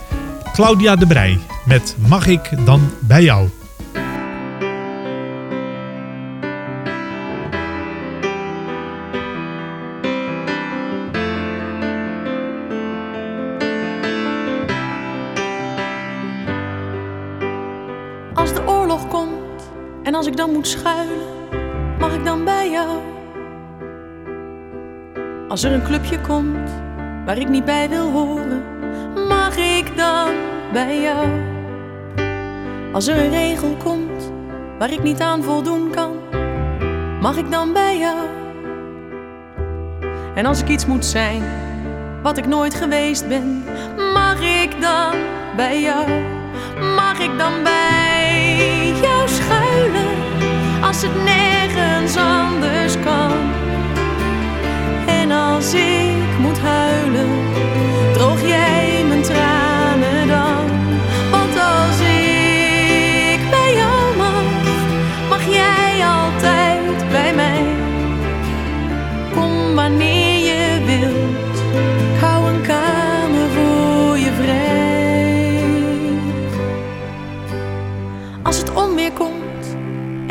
Claudia de Brij met Mag ik dan bij jou? Als de oorlog komt en als ik dan moet schuilen, mag ik dan bij jou? Als er een clubje komt waar ik niet bij wil horen, mag ik dan bij jou? Als er een regel komt waar ik niet aan voldoen kan, mag ik dan bij jou? En als ik iets moet zijn wat ik nooit geweest ben, mag ik dan bij jou? Mag ik dan bij jou schuilen als het nergens anders kan? einde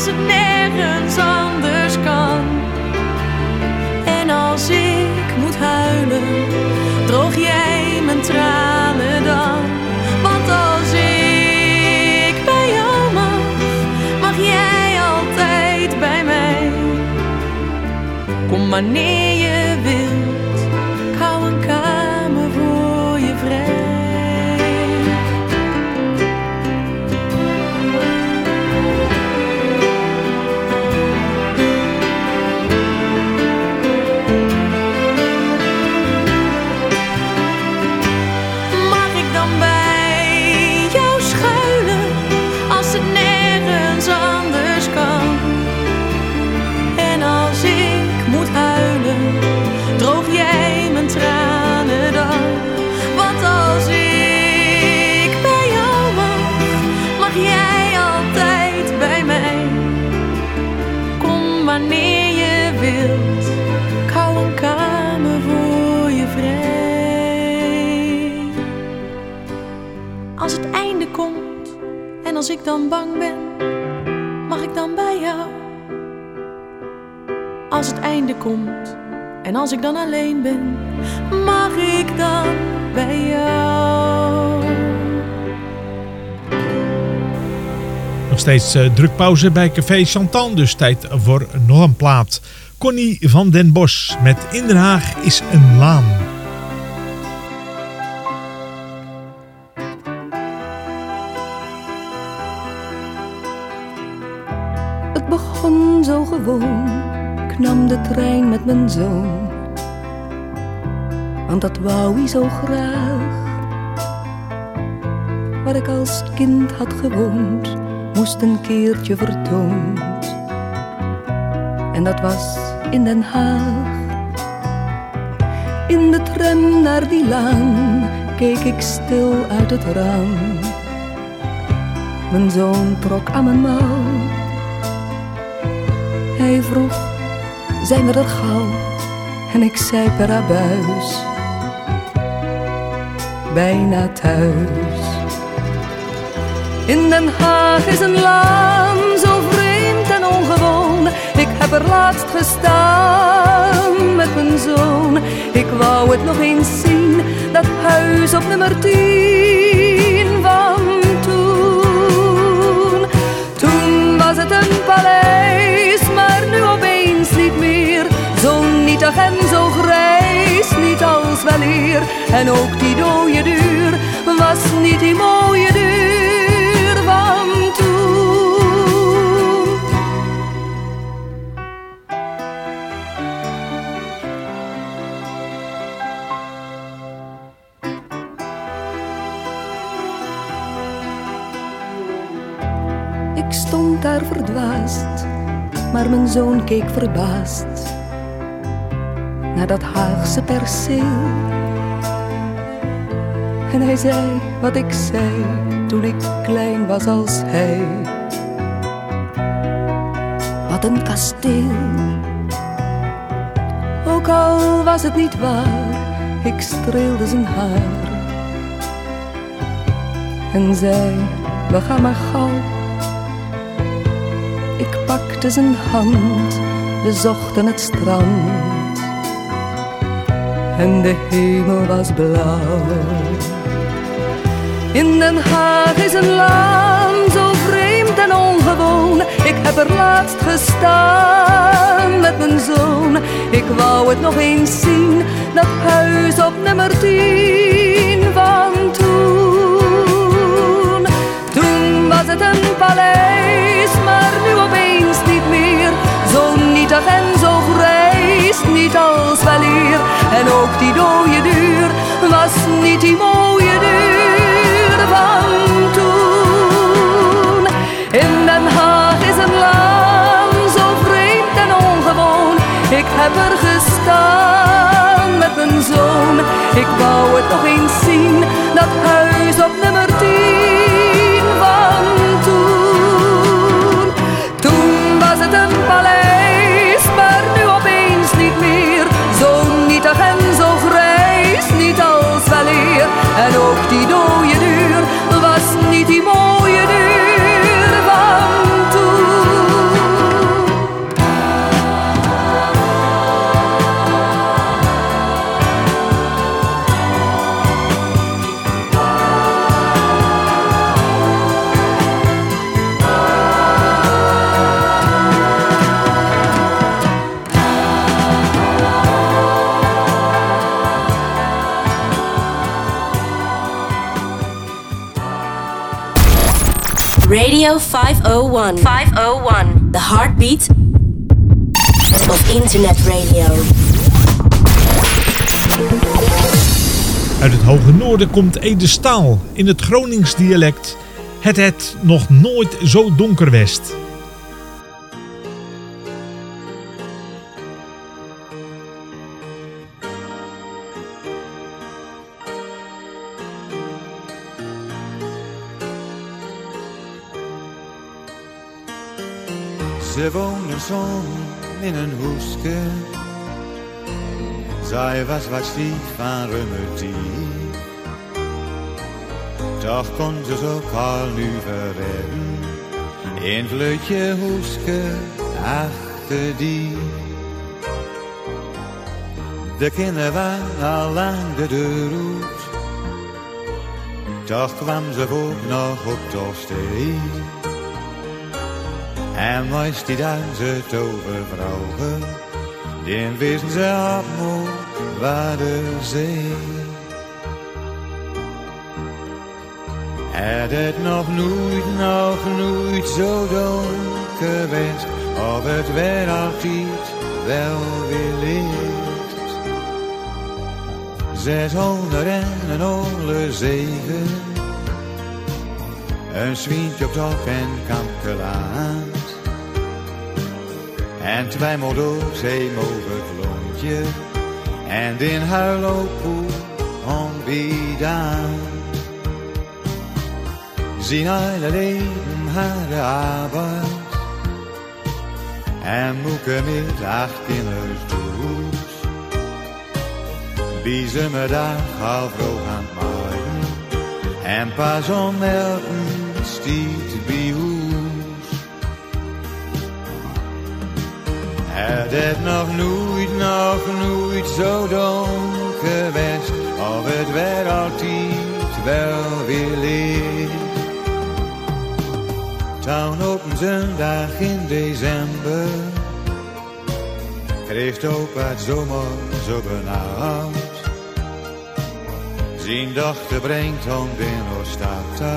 als het nergens anders kan? En als ik moet huilen, droog jij mijn tranen dan? Want als ik bij jou mag, mag jij altijd bij mij. Kom wanneer je wilt, als ik dan bang ben, mag ik dan bij jou? Als het einde komt en als ik dan alleen ben, mag ik dan bij jou? Nog steeds eh, drukpauze bij Café Chantan, dus tijd voor nog een plaat. Connie van den Bos met In Den Haag is een laan. Zo gewoon, ik nam de trein met mijn zoon. Want dat wou hij zo graag. Waar ik als kind had gewoond, moest een keertje vertoond. En dat was in Den Haag. In de tram naar die laan keek ik stil uit het raam. Mijn zoon trok aan mijn mouw. Hij vroeg, zijn we er gauw? En ik zei per abuis, bijna thuis. In Den Haag is een land zo vreemd en ongewoon. Ik heb er laatst gestaan met mijn zoon. Ik wou het nog eens zien, dat huis op nummer 10. Was het een paleis, maar nu opeens niet meer. Zo nietig en zo grijs, niet als wel eer. En ook die dode deur was niet die mooie deur verdwaasd, maar mijn zoon keek verbaasd naar dat Haagse perceel. En hij zei wat ik zei toen ik klein was als hij. Wat een kasteel. Ook al was het niet waar, ik streelde zijn haar. En zei, we gaan maar gauw. Ik pakte zijn hand, we zochten het strand. En de hemel was blauw. In Den Haag is een laan zo vreemd en ongewoon. Ik heb er laatst gestaan met mijn zoon. Ik wou het nog eens zien, dat huis op nummer tien van toen. Toen was het een paleis, maar nu opeens niet meer zo nietig en zo grijs, niet als weleer. En ook die dode duur was niet die mooie duur van toen. In Den Haag is een land zo vreemd en ongewoon. Ik heb er gestaan met mijn zoon. Ik wou het nog eens zien, dat huis op nummer 10. 501. 501. The heartbeat of internet radio. Uit het hoge noorden komt Ede Staal in het Gronings dialect. Het het nog nooit zo donker west. In een hoeske. Zij was wat stief van rummetie. Toch kon ze zo al nu verredden. In vleutje hoeske achter die. De kinderen waren al lang de deur. Toch kwam ze ook nog op de. En meist die duizend tovervrouwen, die wisten ze moe waar de zee. Het het nog nooit, nog nooit zo donker geweest, of het werd altijd wel weer licht. Zeshonderd en een olle zeven, een zwientje op top en kankelaar. En twijmel door lontje. En in huilopoel onbedaan. Zien hele leven haar arbeid. En moeke met acht kinders doet. Wie ze me dag al vroeg aan het maaien. En pas om elken stiet Het nog nooit, nog nooit zo donker geweest, of het werd altijd wel weer licht. Toen op een zondag in december, kreeg op het zomer zo benauwd. Zijn dochter brengt hem binnen stad,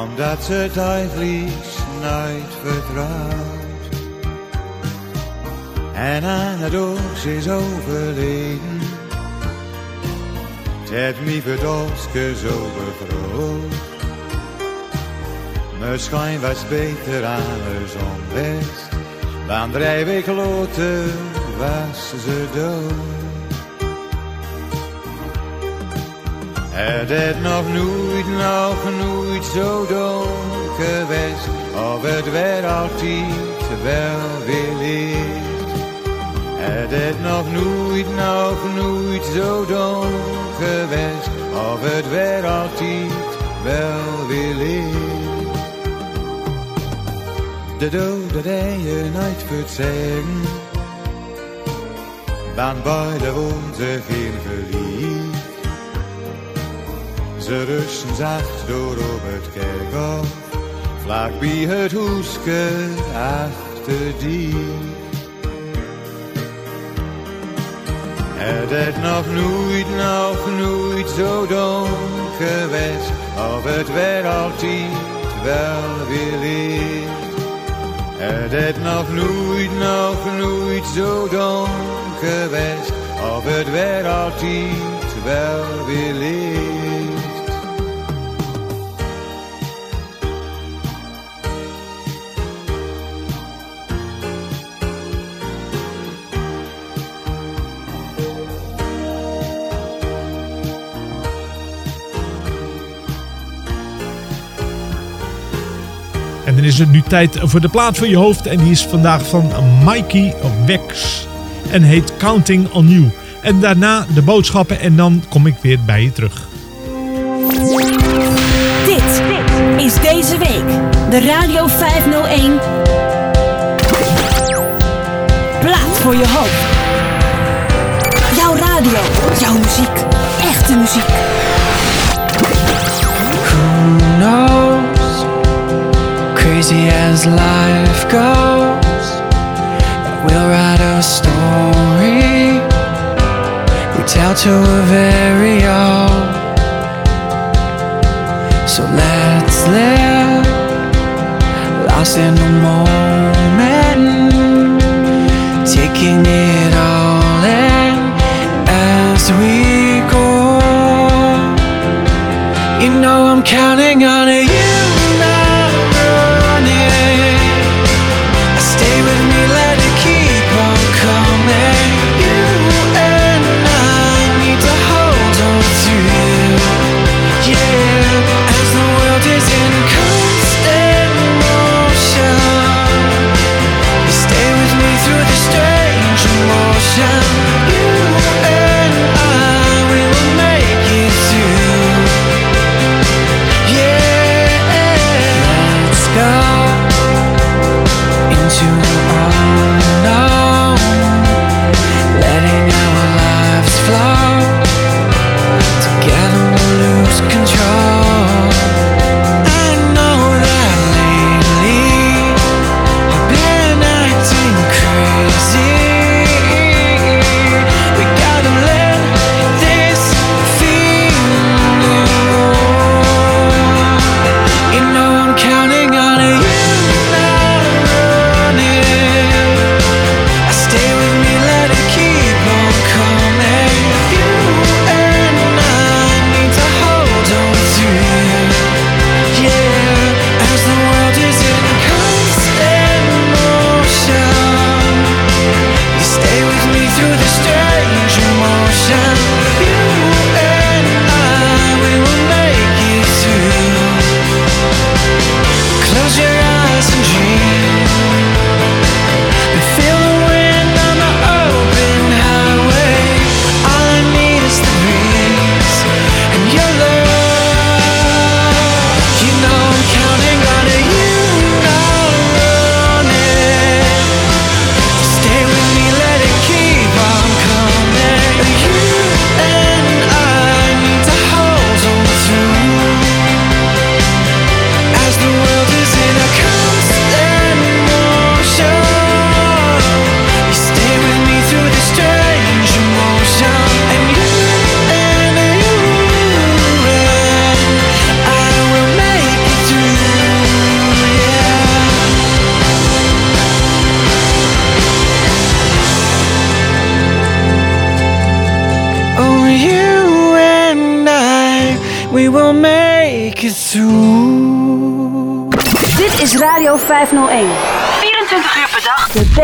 omdat ze het eigenlijk nooit vertrouwt. En aan het oog is overleden. Het mij verdoske zo begroot. Misschien was beter aan west. Want drie weken later was ze dood. Het het nog nooit, nog nooit zo donker geweest. Of het werd altijd wel weer licht. Het het nog nooit, nog nooit zo donker geweest, of het werd altijd wel weer licht. De die je nooit kunt zeggen, dan beide woont ze geen verlies. Ze rusten zacht door op het kerkhof, vlak bij het hoeske achter die. Het het nog nooit, nog nooit zo donker geweest, of het werd altijd wel weer licht. Het het nog nooit, nog nooit zo donker geweest, of het werd altijd wel weer licht. Is het nu tijd voor de plaat voor je hoofd. En die is vandaag van Mikey Wex. En heet Counting on You. En daarna de boodschappen en dan kom ik weer bij je terug. Dit is deze week de Radio 501. Plaat voor je hoofd. Jouw radio, jouw muziek, echte muziek. Who knows? Crazy as life goes, that we'll write a story we tell to a very own. So let's live lost in the moment, taking it all in as we go. You know I'm counting on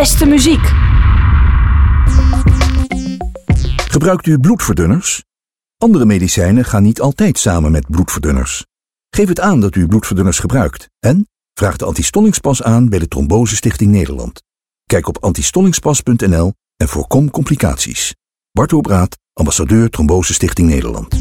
beste muziek. Gebruikt u bloedverdunners? Andere medicijnen gaan niet altijd samen met bloedverdunners. Geef het aan dat u bloedverdunners gebruikt en vraag de antistollingspas aan bij de Trombose Stichting Nederland. Kijk op antistollingspas.nl en voorkom complicaties. Bart Obraat, ambassadeur Trombose Stichting Nederland.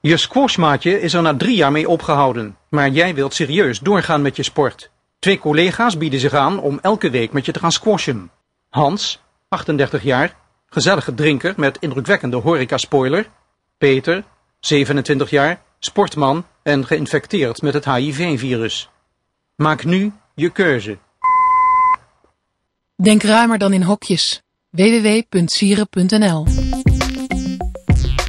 Je squashmaatje is er na drie jaar mee opgehouden, maar jij wilt serieus doorgaan met je sport. Twee collega's bieden zich aan om elke week met je te gaan squashen. Hans, 38 jaar, gezellige drinker met indrukwekkende horeca-spoiler. Peter, 27 jaar, sportman en geïnfecteerd met het HIV-virus. Maak nu je keuze. Denk ruimer dan in hokjes. www.sieren.nl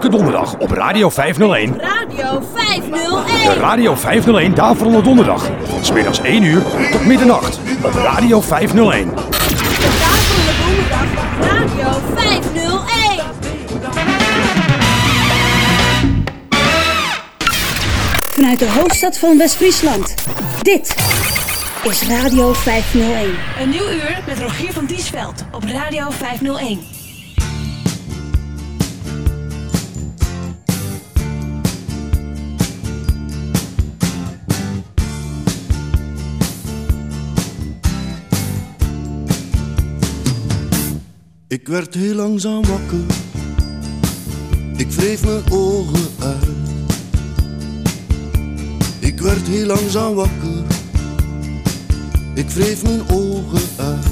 Elke donderdag op Radio 501. Radio 501. De Radio 501 Daverende Donderdag. Van 's middags 1 uur tot middernacht op Radio 501. Daverende Donderdag. Radio 501. Vanuit de hoofdstad van West-Friesland. Dit is Radio 501. Een nieuw uur met Rogier van Diesveld op Radio 501. Ik werd heel langzaam wakker. Ik wreef mijn ogen uit. Ik werd heel langzaam wakker. Ik wreef mijn ogen uit.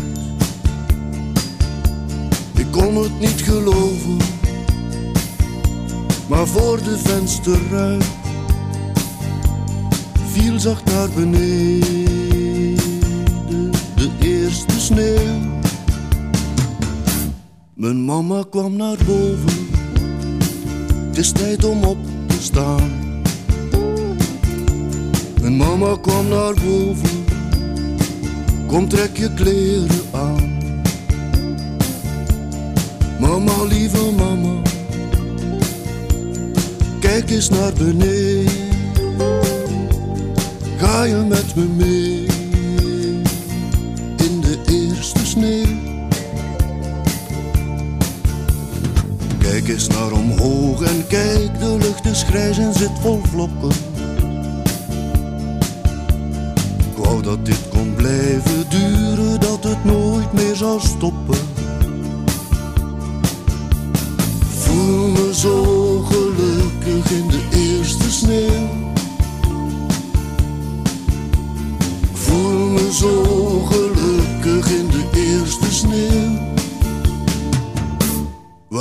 Ik kon het niet geloven. Maar voor de vensterruit viel zacht naar beneden de eerste sneeuw. Mijn mama kwam naar boven. Het is tijd om op te staan. Mijn mama kwam naar boven. Kom trek je kleren aan. Mama, lieve mama. Kijk eens naar beneden. Ga je met me mee in de eerste sneeuw? Kijk eens naar omhoog en kijk, de lucht is grijs en zit vol vlokken. Ik wou dat dit kon blijven duren, dat het nooit meer zou stoppen. Voel me zo gelukkig in de eerste sneeuw. Voel me zo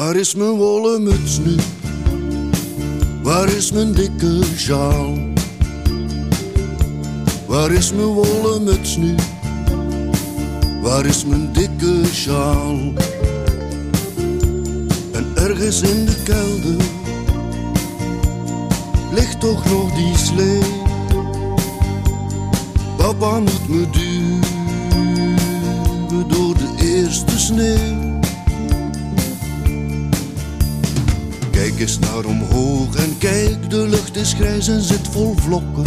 Waar is mijn wollen muts nu? Waar is mijn dikke sjaal? Waar is mijn wollen muts nu? Waar is mijn dikke sjaal? En ergens in de kelder ligt toch nog die slee. Papa moet me duwen door de eerste sneeuw. Kijk eens naar omhoog en kijk, de lucht is grijs en zit vol vlokken.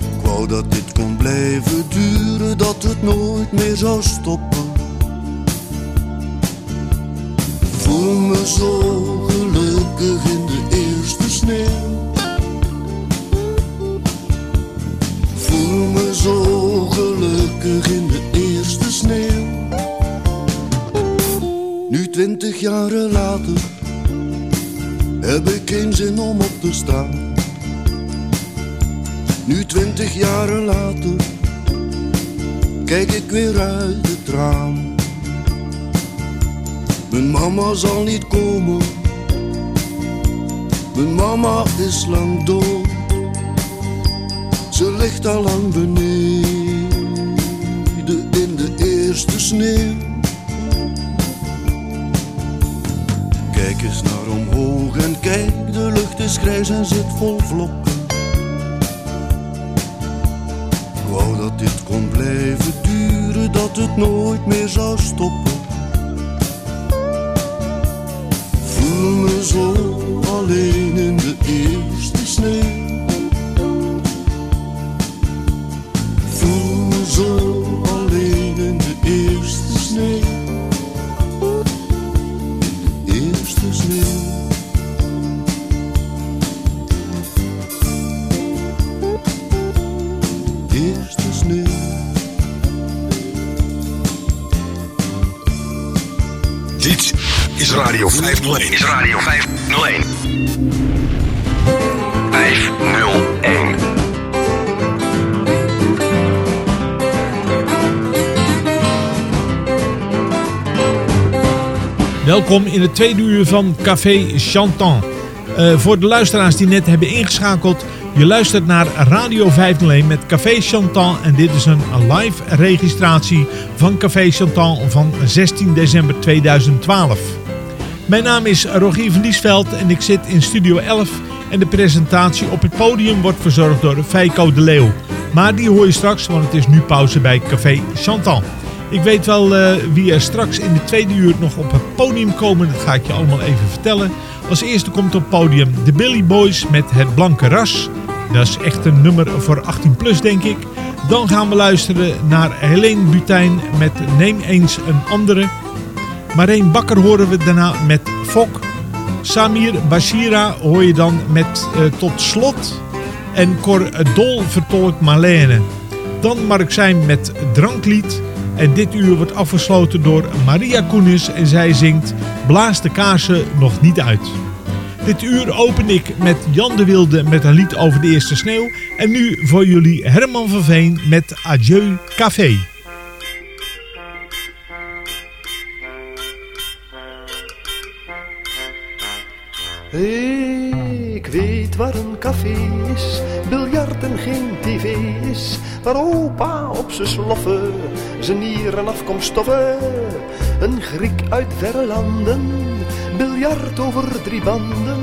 Ik wou dat dit kon blijven duren, dat het nooit meer zou stoppen. Voel me zo gelukkig in de eerste sneeuw. Voel me zo gelukkig in de eerste sneeuw. Twintig jaren later heb ik geen zin om op te staan. Nu twintig jaren later kijk ik weer uit het raam. Mijn mama zal niet komen, mijn mama is lang dood. Ze ligt al lang beneden in de eerste sneeuw. Eens naar omhoog en kijk, de lucht is grijs en zit vol vlokken. Ik wou dat dit kon blijven duren, dat het nooit meer zou stoppen. Voel me zo alleen in de eerste sneeuw. Welkom in het tweede uur van Café Chantant. Uh, voor de luisteraars die net hebben ingeschakeld, je luistert naar Radio 501 met Café Chantant en dit is een live registratie van Café Chantant van 16 december 2012. Mijn naam is Rogier van Diesveld en ik zit in Studio 11 en de presentatie op het podium wordt verzorgd door Feiko de Leeuw. Maar die hoor je straks, want het is nu pauze bij Café Chantant. Ik weet wel uh, wie er straks in de tweede uur nog op het podium komen. Dat ga ik je allemaal even vertellen. Als eerste komt op podium de Billy Boys met Het Blanke Ras. Dat is echt een nummer voor 18 plus denk ik. Dan gaan we luisteren naar Helene Butijn met Neem eens een andere. Marijn Bakker horen we daarna met Fok. Samir Bashira hoor je dan met uh, Tot Slot. En Cor Dol vertolkt Marlene. Dan Mark Zijn met Dranklied. En dit uur wordt afgesloten door Maria Koenis en zij zingt Blaas de kaarsen nog niet uit. Dit uur open ik met Jan de Wilde met een lied over de eerste sneeuw. En nu voor jullie Herman van Veen met Adieu Café. Ik weet waar een café is, waar opa op zijn sloffen zijn nieren afkomststoffen. Een Griek uit verre landen, biljart over drie banden,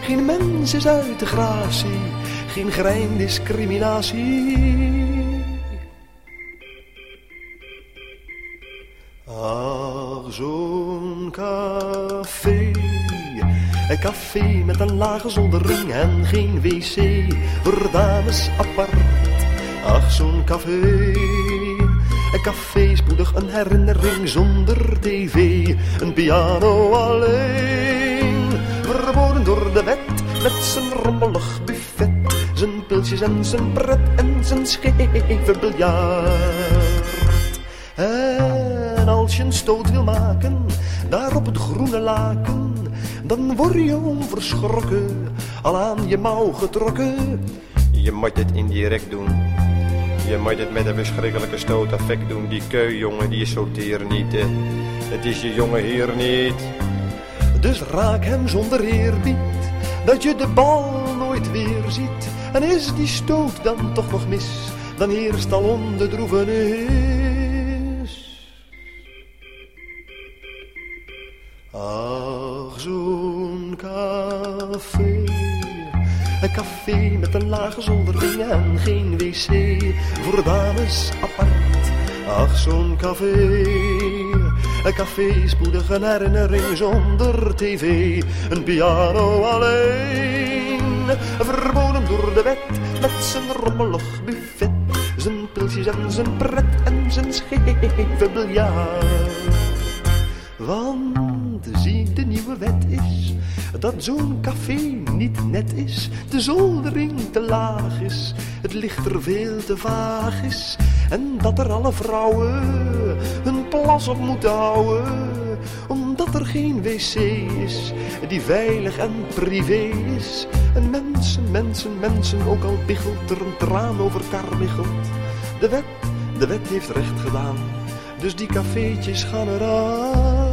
geen mens is uit de gratie, geen grein discriminatie. Ach, zo'n café een café met een lage zoldering en geen wc voor dames apart. Ach, zo'n café. Een café spoedig een herinnering zonder tv. Een piano alleen. Verboden door de wet met zijn rommelig buffet. Zijn pilsjes en zijn pret en zijn scheve biljart. En als je een stoot wil maken, daar op het groene laken dan word je onverschrokken, al aan je mouw getrokken. Je moet het indirect doen. Je moet het met een verschrikkelijke stoot effect doen. Die keu, jongen, die sorteer niet. Hè. Het is je jongen hier niet. Dus raak hem zonder eerbied, dat je de bal nooit weer ziet. En is die stoot dan toch nog mis, dan heerst al onderdroevenis. Ach, zo'n café. Een café met een lage zoldering en geen wc voor dames apart. Ach, zo'n café. Een café spoedig een herinnering zonder tv. Een piano alleen. Verboden door de wet met zijn rommelig buffet. Zijn pilsjes en zijn pret en zijn scheve biljart. Want zie, de nieuwe wet is dat zo'n café niet net is. De zoldering te laag is, het licht er veel te vaag is. En dat er alle vrouwen hun plas op moeten houden. Omdat er geen wc is die veilig en privé is. En mensen, mensen, mensen, ook al biggelt er een traan over karmichelt. De wet, de wet heeft recht gedaan, dus die cafeetjes gaan eraan.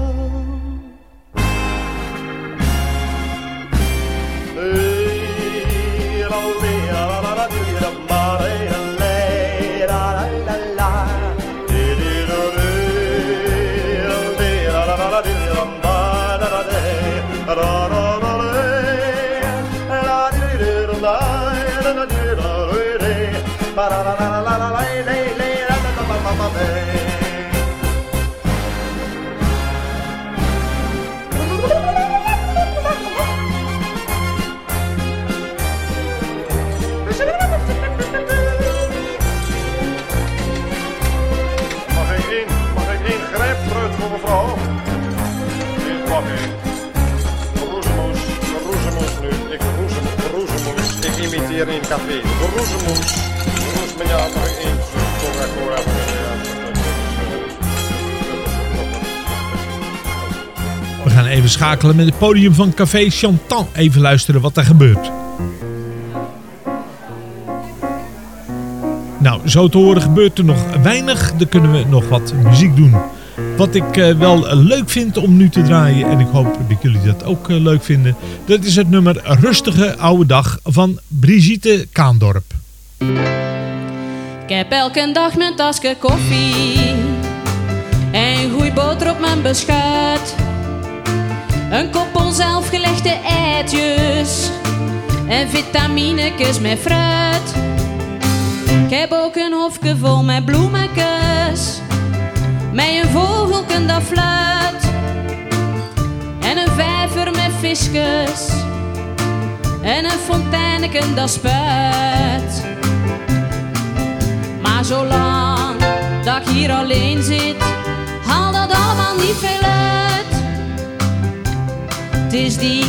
holy, ah, la la la, do you in het café. De roezemoes. Roes met jou nog één. We gaan even schakelen met het podium van Café Chantant. Even luisteren wat er gebeurt. Nou, zo te horen gebeurt er nog weinig. Dan kunnen we nog wat muziek doen. Wat ik eh, wel leuk vind om nu te draaien, en ik hoop dat jullie dat ook eh, leuk vinden, dat is het nummer Rustige Oude Dag van Brigitte Kaandorp. Ik heb elke dag mijn tasje koffie en goeie boter op mijn beschuit. Een koppel zelfgelegde eitjes en vitaminekes met fruit. Ik heb ook een hofje vol met bloemetjes, met een vogelken dat fluit. En een vijver met visjes en een fonteineken dat spuit. Maar zolang dat ik hier alleen zit, haal dat allemaal niet veel uit. Het is die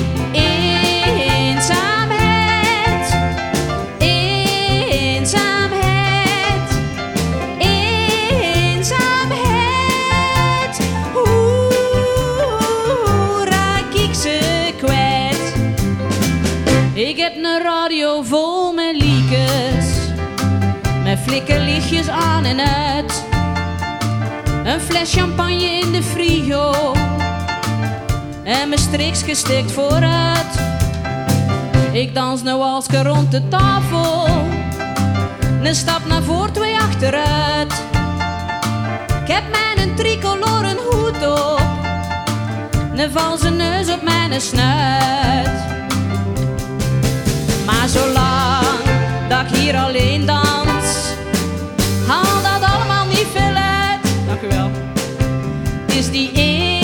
met flikkerlichtjes aan en uit. Een fles champagne in de frigo en mijn striks gestikt vooruit. Ik dans nou als ke rond de tafel, een stap naar voor, twee achteruit. Ik heb mijn tricoloren hoed op, een valse neus op mijn snuit. Maar zolang dat ik hier alleen dans, haal dat allemaal niet veel uit. Dank u wel. Is die eenzaamheid,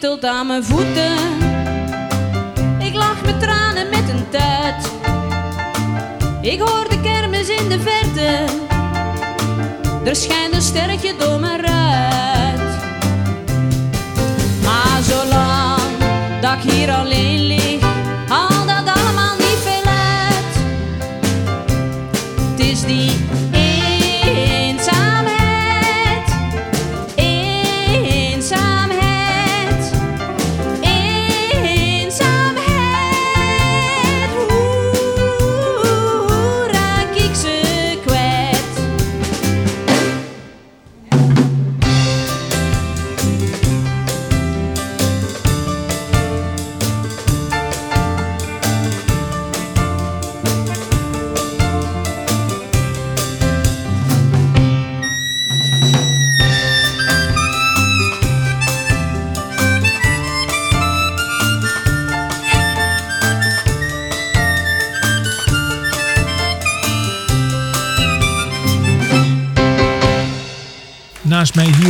kittelt aan mijn voeten. Ik lach met tranen met een tuit. Ik hoor de kermis in de verte. Er schijnt een sterretje door mijn ruit. Maar zolang dat ik hier alleen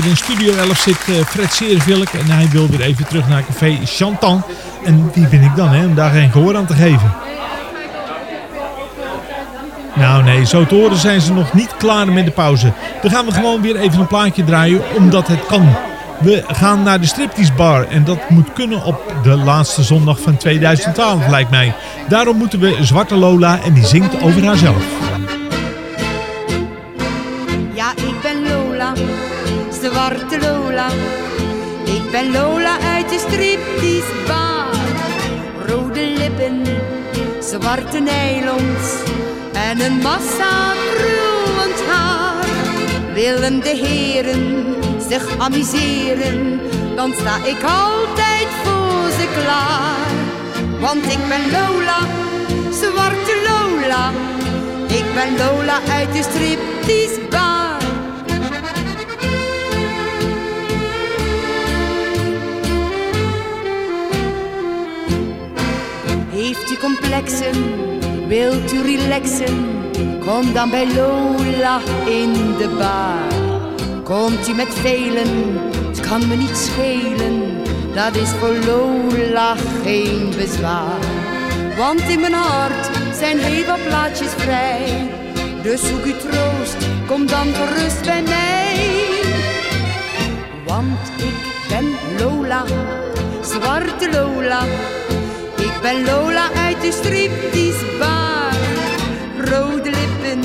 hier in Studio 11 zit eh, Fred Seervilk en hij wil weer even terug naar café Chantan. En wie ben ik dan hè, om daar geen gehoor aan te geven? Nou nee, zo te horen zijn ze nog niet klaar met de pauze. Dan gaan we gewoon weer even een plaatje draaien, omdat het kan. We gaan naar de striptease bar en dat moet kunnen op de laatste zondag van 2012 lijkt mij. Daarom moeten we Zwarte Lola en die zingt over haarzelf. Zwarte Lola. Ik ben Lola uit de striptease bar. Rode lippen, zwarte nylons en een massa krullend haar. Willen de heren zich amuseren, dan sta ik altijd voor ze klaar. Want ik ben Lola, zwarte Lola. Ik ben Lola uit de striptease complexen, wilt u relaxen? Kom dan bij Lola in de bar. Komt u met velen, het kan me niet schelen, dat is voor Lola geen bezwaar. Want in mijn hart zijn heel wat plaatjes vrij. Dus zoek u troost, kom dan gerust bij mij. Want ik ben Lola, zwarte Lola. Ben Lola uit de striptease. Rode lippen,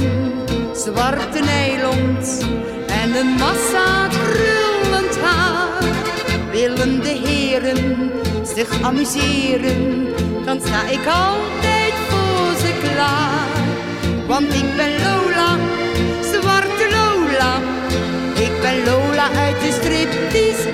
zwarte nylons en een massa krullend haar. Willen de heren zich amuseren, dan sta ik altijd voor ze klaar. Want ik ben Lola, zwarte Lola. Ik ben Lola uit de striptease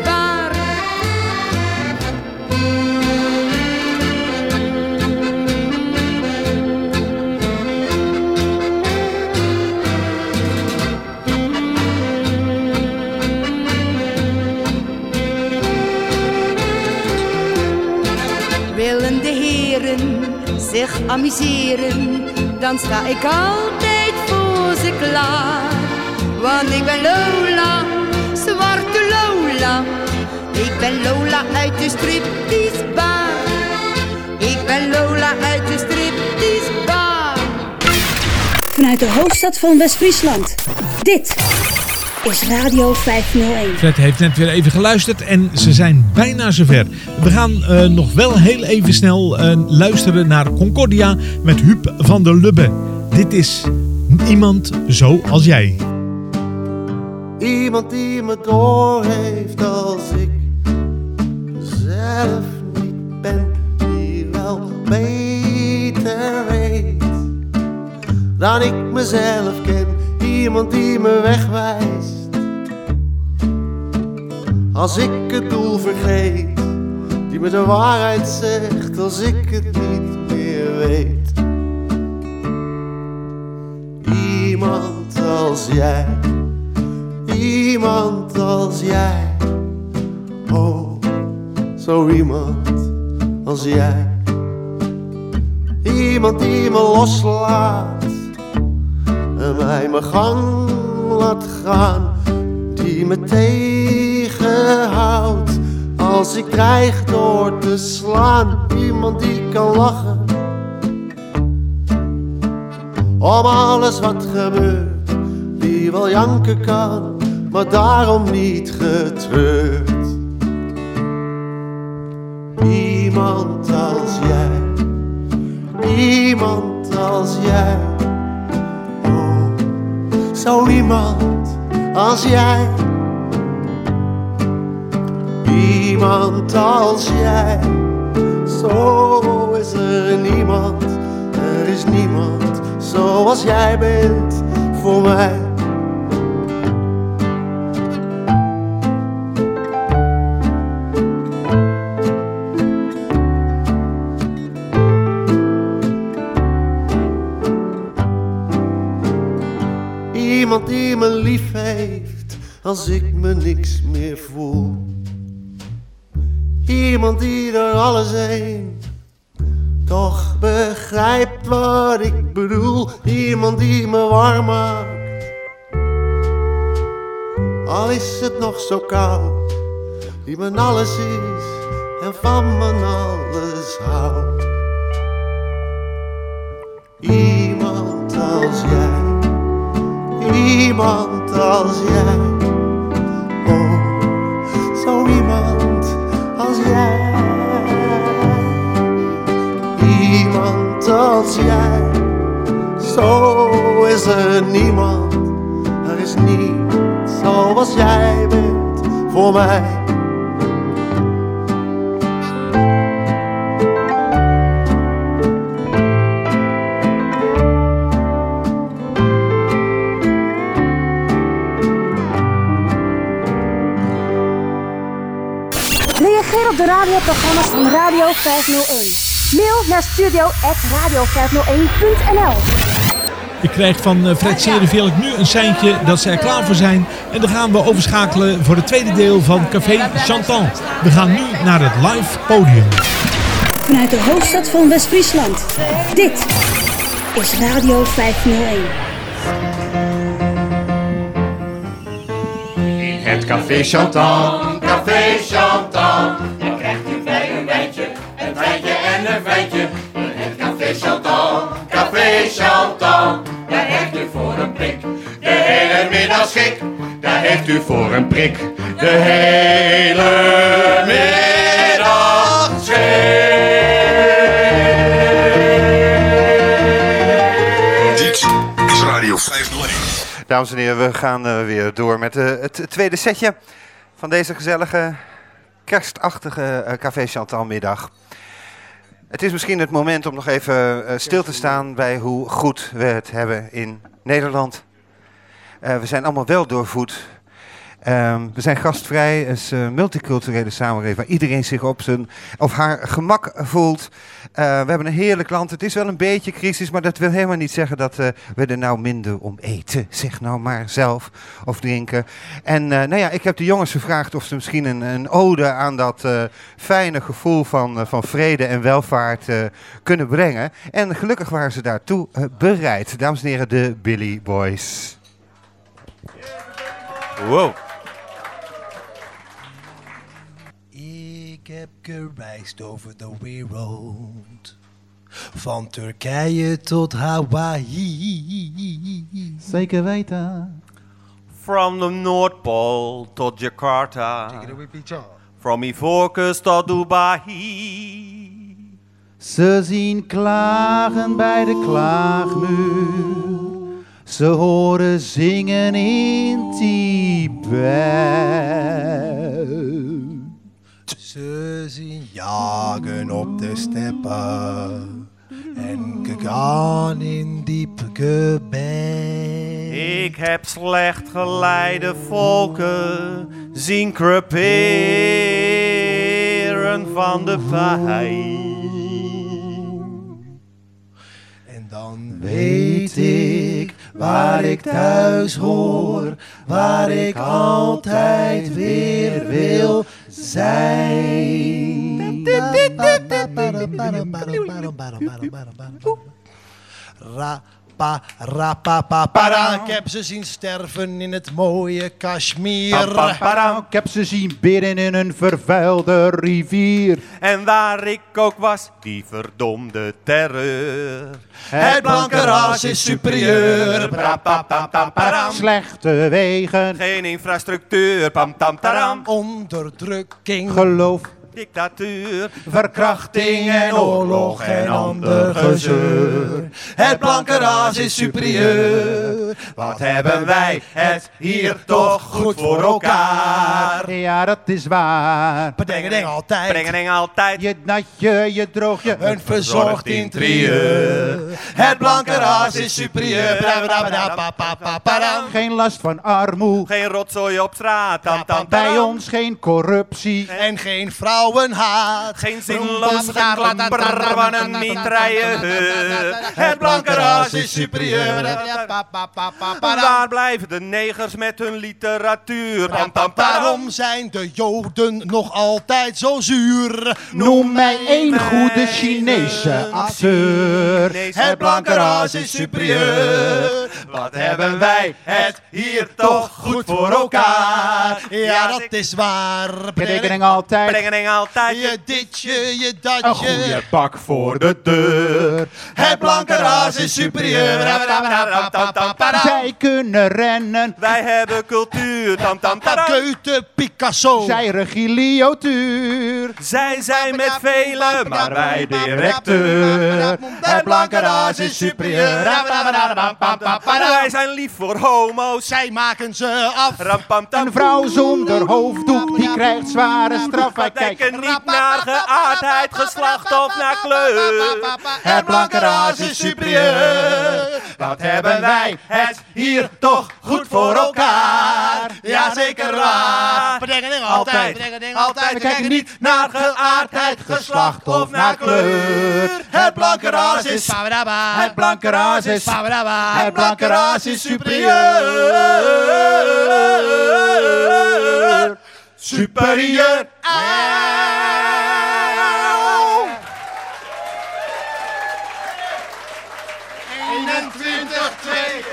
zich amuseren, dan sta ik altijd voor ze klaar. Want ik ben Lola, zwarte Lola. Ik ben Lola uit de striptease. Ik ben Lola uit de striptease. Vanuit de hoofdstad van West-Friesland. Dit is Radio 501. Fred heeft net weer even geluisterd en ze zijn bijna zover. We gaan eh, nog wel heel even snel eh, luisteren naar Concordia met Huub van der Lubbe. Dit is iemand zoals jij. Iemand die me door heeft als ik zelf niet ben, die wel beter weet dan ik mezelf ken. Iemand die me wegwijst als ik het doel vergeet, die me de waarheid zegt als ik het niet meer weet. Iemand als jij, iemand als jij, oh, zo iemand als jij. Iemand die me loslaat en mij mijn gang laat gaan, die als ik dreig door te slaan. Iemand die kan lachen om alles wat gebeurt, die wel janken kan, maar daarom niet getreurd. Iemand als jij, iemand als jij, oh, zo iemand als jij. Iemand als jij, zo is er niemand, er is niemand zoals jij bent voor mij. Iemand die me lief heeft als ik me niks Iemand die er alles heen toch begrijpt wat ik bedoel. Iemand die me warm maakt. Al is het nog zo koud, die mijn alles is en van mijn alles houdt. Iemand als jij, iemand als jij. Oh, zo iemand als jij. Iemand als jij, zo is er niemand. Er is niet zoals jij bent voor mij. Op de radioprogramma's van Radio 501. Mail naar studio.radio501.nl Ik krijg van eh, Fred Serenvelk nu een seintje dat ze er klaar voor zijn. En dan gaan we overschakelen voor het tweede deel van Café Chantant. We gaan nu naar het live podium. Vanuit de hoofdstad van West-Friesland. Dit is Radio 501. Café Chantan, Café Chantan. Café Chantan. Daar heeft u voor een prik de hele middag schik. Daar heeft u voor een prik de hele middag Dit is Radio 501. Dames en heren, we gaan eh, weer door met eh, het tweede setje van deze gezellige kerstachtige eh, Café Chantal middag. Het is misschien het moment om nog even eh, stil te staan bij hoe goed we het hebben in Nederland. Eh, we zijn allemaal wel doorvoed. Ehm, we zijn gastvrij, het is een multiculturele samenleving waar iedereen zich op zijn of haar gemak voelt. Eh, we hebben een heerlijk land. Het is wel een beetje crisis, maar dat wil helemaal niet zeggen dat eh, we er nou minder om eten. Zeg nou maar zelf of drinken. En eh, nou ja, ik heb de jongens gevraagd of ze misschien een, een ode aan dat eh, fijne gevoel van, eh, van vrede en welvaart eh, kunnen brengen. En gelukkig waren ze daartoe eh, bereid. Dames en heren, de Billy Boys. Wow. Gereisd over de wereld. Van Turkije tot Hawaii. Zeker weten. From the North Pole tot Jakarta. From Ivoorkust tot Dubai. Ze zien klagen bij de klaagmuur. Ze horen zingen in Tibet. Ze zien jagen op de steppen. En gegaan in diep gebed. Ik heb slecht geleide volken zien creperen van de pijn. En dan weet ik waar ik thuis hoor, waar ik altijd weer wil zijn. Ra, pa, ra, pa, pa, para. Ik heb ze zien sterven in het mooie Kashmir. Ik heb ze zien bidden in een vervuilde rivier. En waar ik ook was, die verdomde terreur. Het blanke ras is superieur. Slechte wegen. Geen infrastructuur. Pam tam taram. Onderdrukking. Geloof. Dictatuur. Verkrachting en oorlog en ander gezeur. Het blanke ras is superieur. Wat hebben wij het hier toch goed voor elkaar. Ja, dat is waar. Bedengening altijd. Bedengening altijd. Je natje, je droogje. Een verzorgd interieur. Het blanke ras is superieur. Geen last van armoe. Geen rotzooi op straat. Tam, tam, Bij ons geen corruptie. En geen vrouwenhaat. Geen zinloos geklapper van een mitrailleur. Het blanke ras is superieur. Waar blijven de negers met hun literatuur? Waarom zijn de Joden nog altijd zo zuur? Noem mij één goede Chinese acteur. Het blanke ras is superieur. Wat hebben wij het hier toch goed voor elkaar? Ja, dat is waar. Altijd. Altijd. Je ditje, je datje. Een goede bak voor de deur. Het blanke ras is superieur. Zij kunnen rennen. Wij hebben cultuur. Tam, tam, taram. Goethe, Picasso. Zij regiliotuur. Zij zijn met velen, maar wij directeur. Het blanke ras is superieur. Wij zijn lief voor homo's. Zij maken ze af. Een vrouw zonder hoofddoek, die krijgt zware straf. Wij kijken kijken niet naar geaardheid, geslacht of naar kleur. Het blanke ras is superieur. Wat hebben wij het hier toch goed voor elkaar? Ja, zeker waar. Altijd. Altijd. We kijken niet naar geaardheid, geslacht of naar kleur. Het blanke ras is... Het blanke ras is... Het blanke ras is superieur. Superieur. Auw. 21, 2.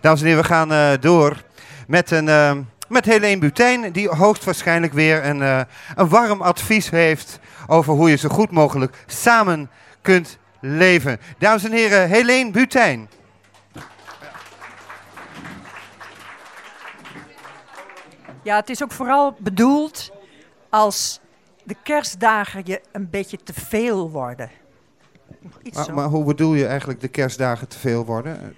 Dames en heren, we gaan eh, door met, een, eh, met Helene Butijn, die hoogstwaarschijnlijk weer een, eh, een warm advies heeft over hoe je zo goed mogelijk samen kunt leven. Dames en heren, Helene Butijn. Ja, het is ook vooral bedoeld als de kerstdagen je een beetje te veel worden. Iets Maar, zo. maar hoe bedoel je eigenlijk de kerstdagen te veel worden?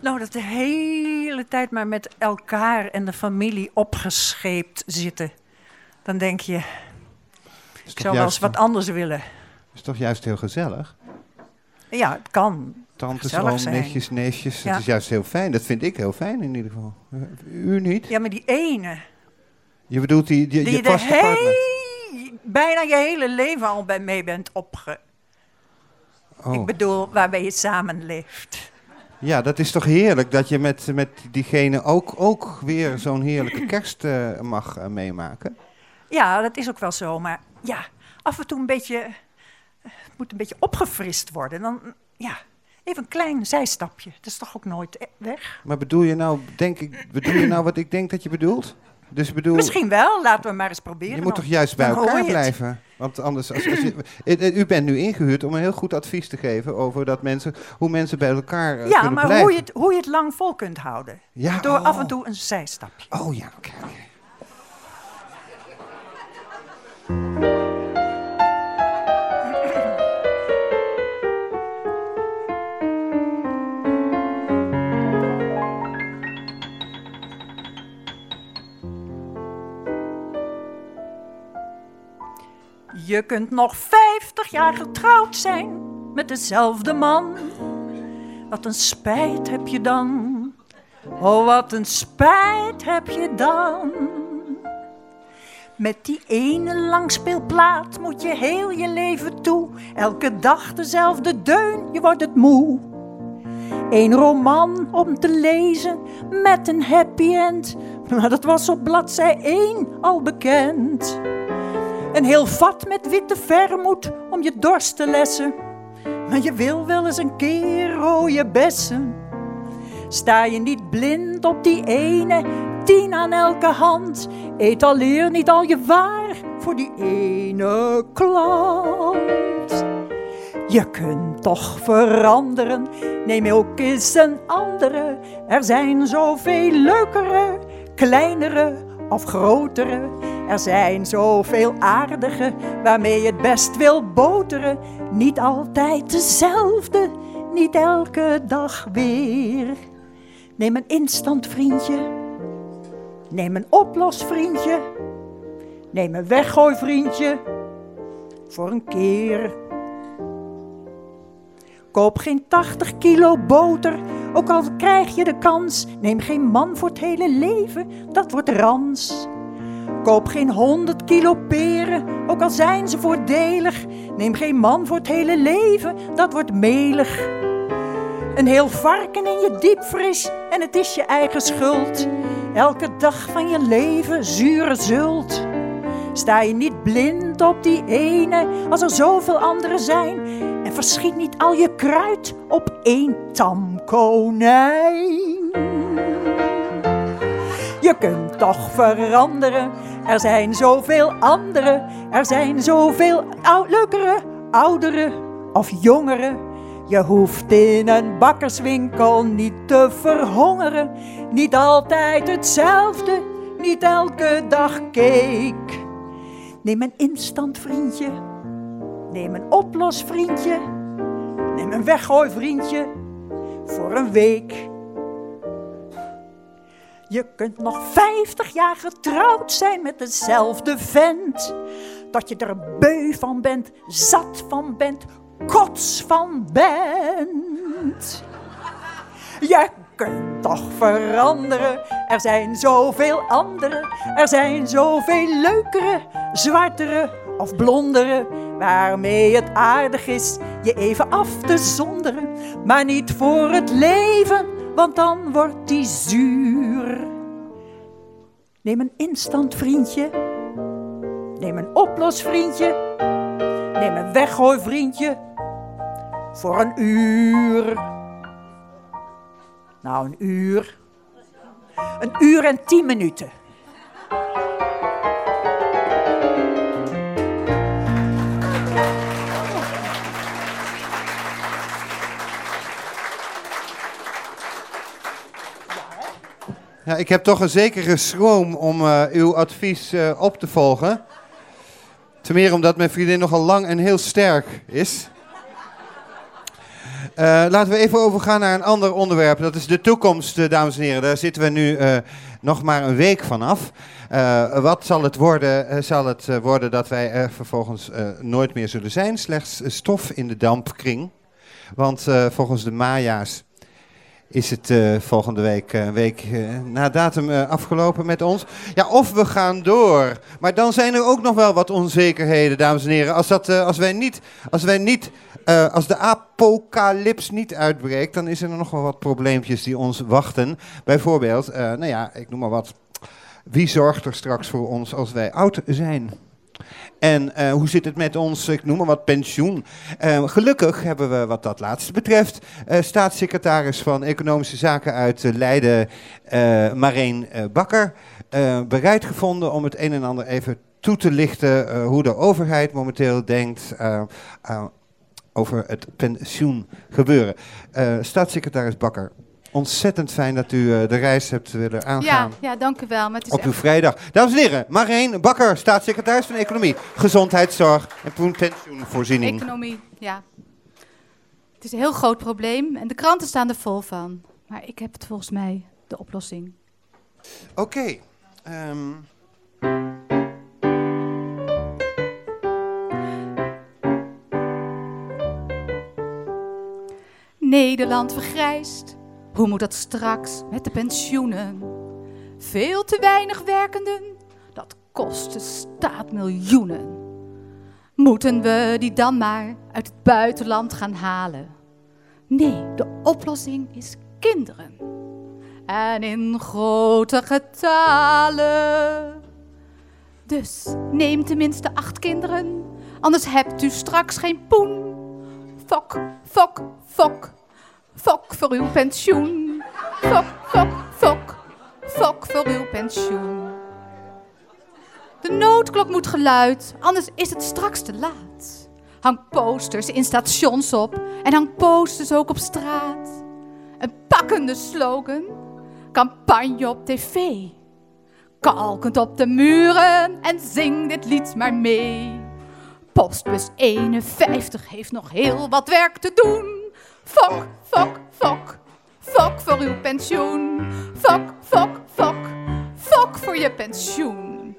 Nou, dat de hele tijd maar met elkaar en de familie opgescheept zitten. Dan denk je, ik zou wel eens wat anders willen. is toch juist heel gezellig? Ja, het kan Tantes, oom, nichtjes, neefjes. Ja. Het is juist heel fijn. Dat vind ik heel fijn in ieder geval. Eh, U niet? Ja, maar die ene, Je bedoelt die, die, die je de bijna je hele leven al bij mee bent opge... Oh. Ik bedoel, waarbij je samen leeft. Ja, dat is toch heerlijk dat je met, met diegene ook, ook weer zo'n heerlijke kerst eh, mag eh, meemaken. Ja, dat is ook wel zo. Maar ja, af en toe een beetje... Het moet een beetje opgefrist worden. Dan, ja, even een klein zijstapje. Dat is toch ook nooit e- weg? Maar bedoel je nou, denk ik, bedoel je nou wat ik denk dat je bedoelt? Dus bedoel, Misschien wel. Laten we maar eens proberen. je moet toch juist bij elkaar het. blijven? Want anders, als, als je, <laughs> Eh, eh, u bent nu ingehuurd om een heel goed advies te geven over dat mensen, hoe mensen bij elkaar eh, Ja, kunnen maar blijven. hoe je, het, hoe je het lang vol kunt houden. Ja, Door oh. af en toe een zijstapje. Oh ja, oké. Je kunt nog 50 jaar getrouwd zijn met dezelfde man. Wat een spijt heb je dan. Oh, wat een spijt heb je dan. Met die ene langspeelplaat moet je heel je leven toe. Elke dag dezelfde deun, je wordt het moe. Eén roman om te lezen met een happy end. <laughs> Maar dat was op bladzij 1 al bekend. Een heel vat met witte vermoed om je dorst te lessen. Maar je wil wel eens een keer rode bessen. Sta je niet blind op die ene, tien aan elke hand. Etaleer niet al je waar voor die ene klant. Je kunt toch veranderen, neem ook eens een andere. Er zijn zoveel leukere, kleinere of grotere. Er zijn zoveel aardige waarmee je het best wil boteren. Niet altijd dezelfde, niet elke dag weer. Neem een instant vriendje, neem een oplosvriendje, neem een weggooi vriendje voor een keer. Koop geen 80 kilo boter, ook al krijg je de kans. Neem geen man voor het hele leven, dat wordt rans. Koop geen 100 kilo peren, ook al zijn ze voordelig. Neem geen man voor het hele leven, dat wordt melig. Een heel varken in je diepvries en het is je eigen schuld. Elke dag van je leven zure zult. Sta je niet blind op die ene als er zoveel anderen zijn. Verschiet niet al je kruid op één tam konijn. Je kunt toch veranderen, er zijn zoveel anderen. Er zijn zoveel leukere, oudere of jongere. Je hoeft in een bakkerswinkel niet te verhongeren. Niet altijd hetzelfde, niet elke dag cake. Neem een instant vriendje, neem een oplosvriendje, neem een weggooi vriendje voor een week. Je kunt nog 50 jaar getrouwd zijn met dezelfde vent. Dat je er beu van bent, zat van bent, kots van bent. Je kunt toch veranderen, er zijn zoveel anderen. Er zijn zoveel leukere, zwartere of blondere. Waarmee het aardig is je even af te zonderen. Maar niet voor het leven, want dan wordt die zuur. Neem een instant vriendje. Neem een oplosvriendje. Neem een weggooi vriendje. Voor een uur. Nou, een uur. Een uur en tien minuten. Ja, ik heb toch een zekere schroom om eh, uw advies eh, op te volgen. Ten meer omdat mijn vriendin nogal lang en heel sterk is. Eh, laten we even overgaan naar een ander onderwerp. Dat is de toekomst, dames en heren. Daar zitten we nu nog maar een week vanaf. Wat zal het worden? Zal het worden dat wij er vervolgens nooit meer zullen zijn? Slechts stof in de dampkring. Want volgens de Maya's is het eh, volgende week een week eh, na datum afgelopen met ons. Ja, of we gaan door. Maar dan zijn er ook nog wel wat onzekerheden, dames en heren. Als, dat, als wij niet, als wij niet, als de apocalyps niet uitbreekt, dan is er nog wel wat probleempjes die ons wachten. Bijvoorbeeld, nou ja, ik noem maar wat. Wie zorgt er straks voor ons als wij oud zijn? En eh, hoe zit het met ons, ik noem maar wat, pensioen? Eh, gelukkig hebben we wat dat laatste betreft eh, staatssecretaris van Economische Zaken uit Leiden, Marijn Bakker, bereid gevonden om het een en ander even toe te lichten hoe de overheid momenteel denkt over het pensioen gebeuren. Eh, staatssecretaris Bakker, ontzettend fijn dat u eh, de reis hebt willen Ja, aangaan. ja, dank u wel. Maar het is Op uw echt- vrijdag. Dames en heren, Marijn Bakker, staatssecretaris van Economie, Gezondheidszorg en Pensioenvoorziening. Economie, ja. Het is een heel groot probleem en de kranten staan er vol van. Maar ik heb het volgens mij de oplossing. Oké. ehm, Nederland vergrijst. Hoe moet dat straks met de pensioenen? Veel te weinig werkenden, dat kost de staat miljoenen. Moeten we die dan maar uit het buitenland gaan halen? Nee, de oplossing is kinderen. En in grote getalen. Dus neem tenminste acht kinderen, anders hebt u straks geen poen. Fok, fok, fok. Fok voor uw pensioen. Fok, fok, fok. Fok voor uw pensioen. De noodklok moet geluid, anders is het straks te laat. Hang posters in stations op en hang posters ook op straat. Een pakkende slogan, campagne op tv. Kalkend op de muren en zing dit lied maar mee. Postbus 51 heeft nog heel wat werk te doen. Fok, fok, fok. Fok voor uw pensioen. Fok, fok, fok. Fok voor je pensioen.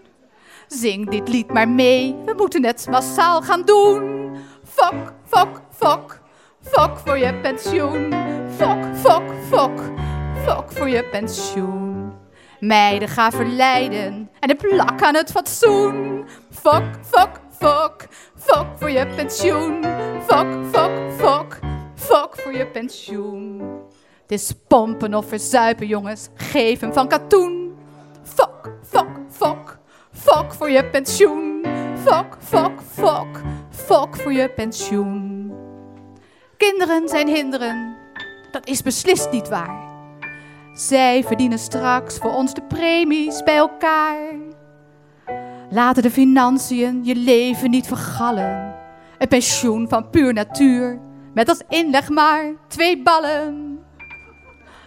Zing dit lied maar mee, we moeten het massaal gaan doen. Fok, fok, fok. Fok voor je pensioen. Fok, fok, fok. Fok voor je pensioen. Meiden gaan verleiden en de plak aan het fatsoen. Fok, fok, fok. Fok voor je pensioen. Fok, fok, fok. Fok voor je pensioen. Het is pompen of verzuipen, jongens. Geef hem van katoen. Fok, fok, fok. Fok voor je pensioen. Fok, fok, fok. Fok voor je pensioen. Kinderen zijn hinderen. Dat is beslist niet waar. Zij verdienen straks voor ons de premies bij elkaar. Laten de financiën je leven niet vergallen. Een pensioen van puur natuur, met als inleg maar twee ballen.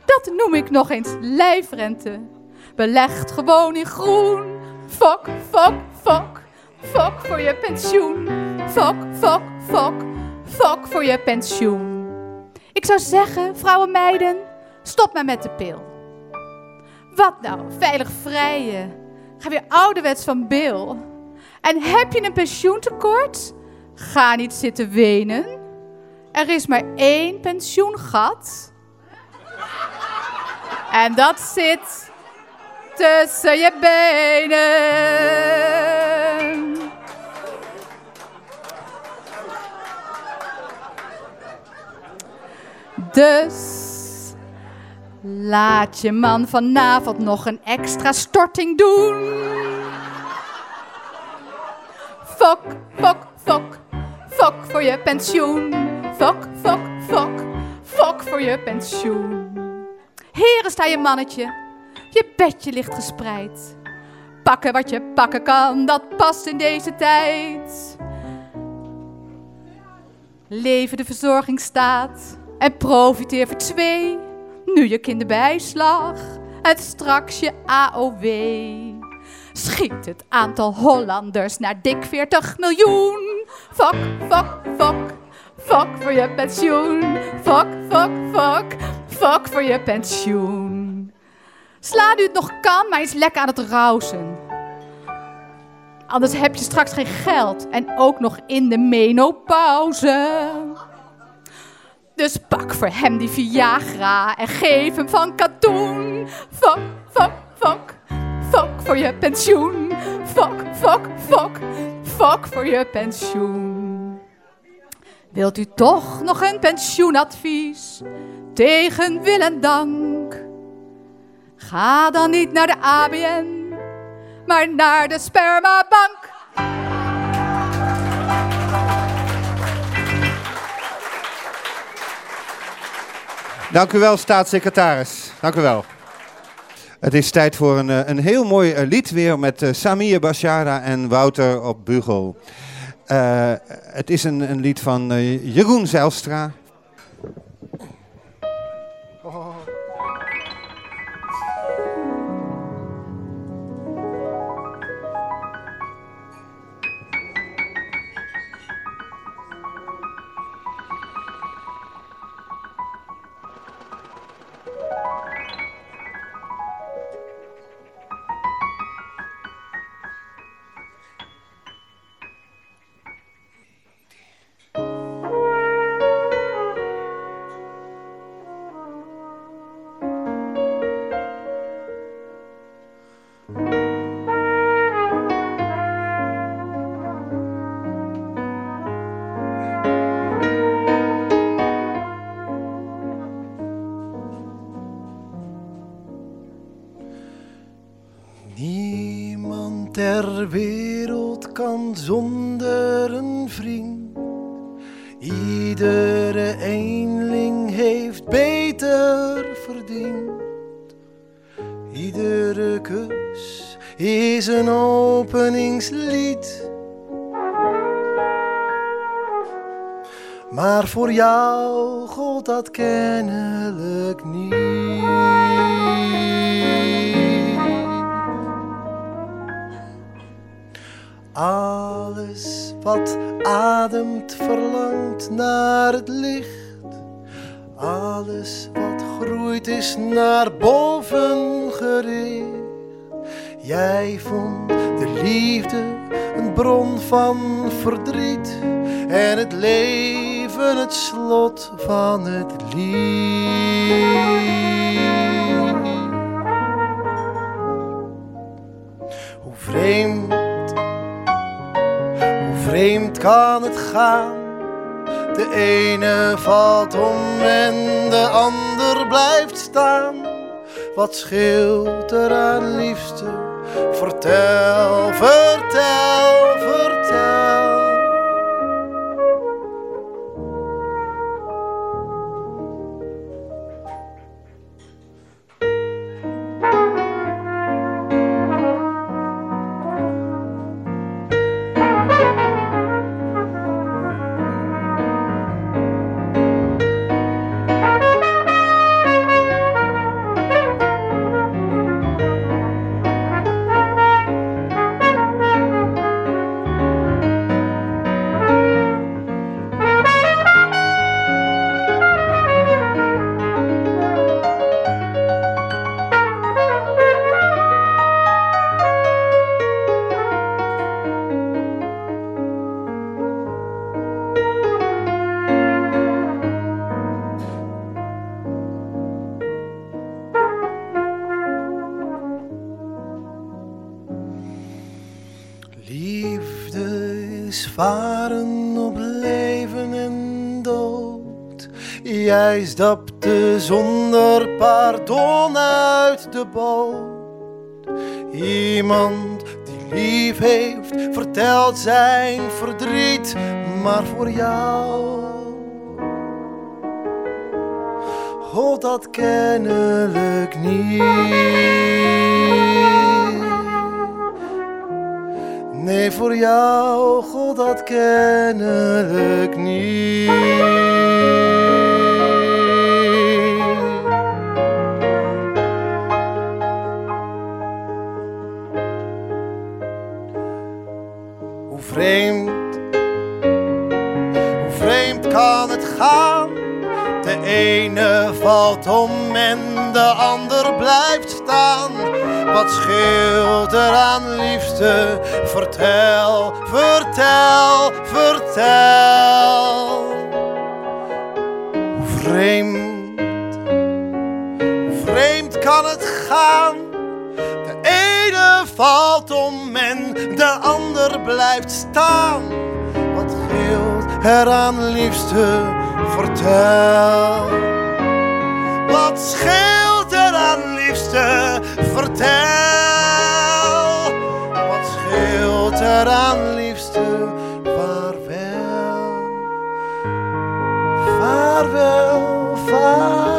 Dat noem ik nog eens lijfrente. Belegd gewoon in groen. Fok, fok, fok. Fok voor je pensioen. Fok, fok, fok. Fok voor je pensioen. Ik zou zeggen, vrouwen meiden, stop maar met de pil. Wat nou, veilig vrijen. Ga weer ouderwets van bil. En heb je een pensioentekort? Ga niet zitten wenen. Er is maar één pensioengat. En dat zit tussen je benen. Dus laat je man vanavond nog een extra storting doen. Fok, fok, fok. Fok voor je pensioen. Fok, fok, fok. Fok voor je pensioen. Heren, sta je mannetje. Je bedje ligt gespreid. Pakken wat je pakken kan, dat past in deze tijd. Leven de verzorgingsstaat en profiteer voor twee. Nu je kinderbijslag en straks je AOW. Schiet het aantal Hollanders naar dik 40 miljoen. Fok, fok, fok. Fok voor je pensioen. Fok, fok, fok. Fok voor je pensioen. Sla nu het nog kan, maar eens lekker aan het rausen. Anders heb je straks geen geld en ook nog in de menopauze. Dus pak voor hem die Viagra en geef hem van katoen. Fok, fok, fok. Fok voor je pensioen. Fok, fok, fok. Fok voor je pensioen. Wilt u toch nog een pensioenadvies tegen wil en dank? Ga dan niet naar de ABN, maar naar de spermabank. Dank u wel, staatssecretaris. Dank u wel. Het is tijd voor een, eh, een heel mooi eh, lied weer met uh, Samir Bashara en Wouter op Bugel. Uh, het is een, een lied van uh, Jeroen Zijlstra. Jou gold dat kennelijk niet. Alles wat ademt verlangt naar het licht. Alles wat groeit is naar boven gericht. Jij vond de liefde een bron van verdriet en het leven het slot van het lied. Hoe vreemd vreemd kan het gaan. De ene valt om en de ander blijft staan. Wat scheelt er aan liefste? Vertel, vertel, vertel. Varen op leven en dood. Jij stapte zonder pardon uit de boot. Iemand die lief heeft, vertelt zijn verdriet, maar voor jou gold dat kennelijk niet. Nee, voor jou gold dat kennelijk niet. Hoe vreemd, hoe vreemd kan het gaan? De ene valt om en de ander blijft staan. Wat scheelt er aan liefde? Vertel, vertel, vertel. Hoe vreemd, hoe vreemd kan het gaan? De ene valt om en de ander blijft staan. Wat scheelt er aan liefde? Vertel. Wat scheelt aan liefde? Vertel. Wat scheelt er aan liefde? Vaarwel. Vaarwel, vaarwel.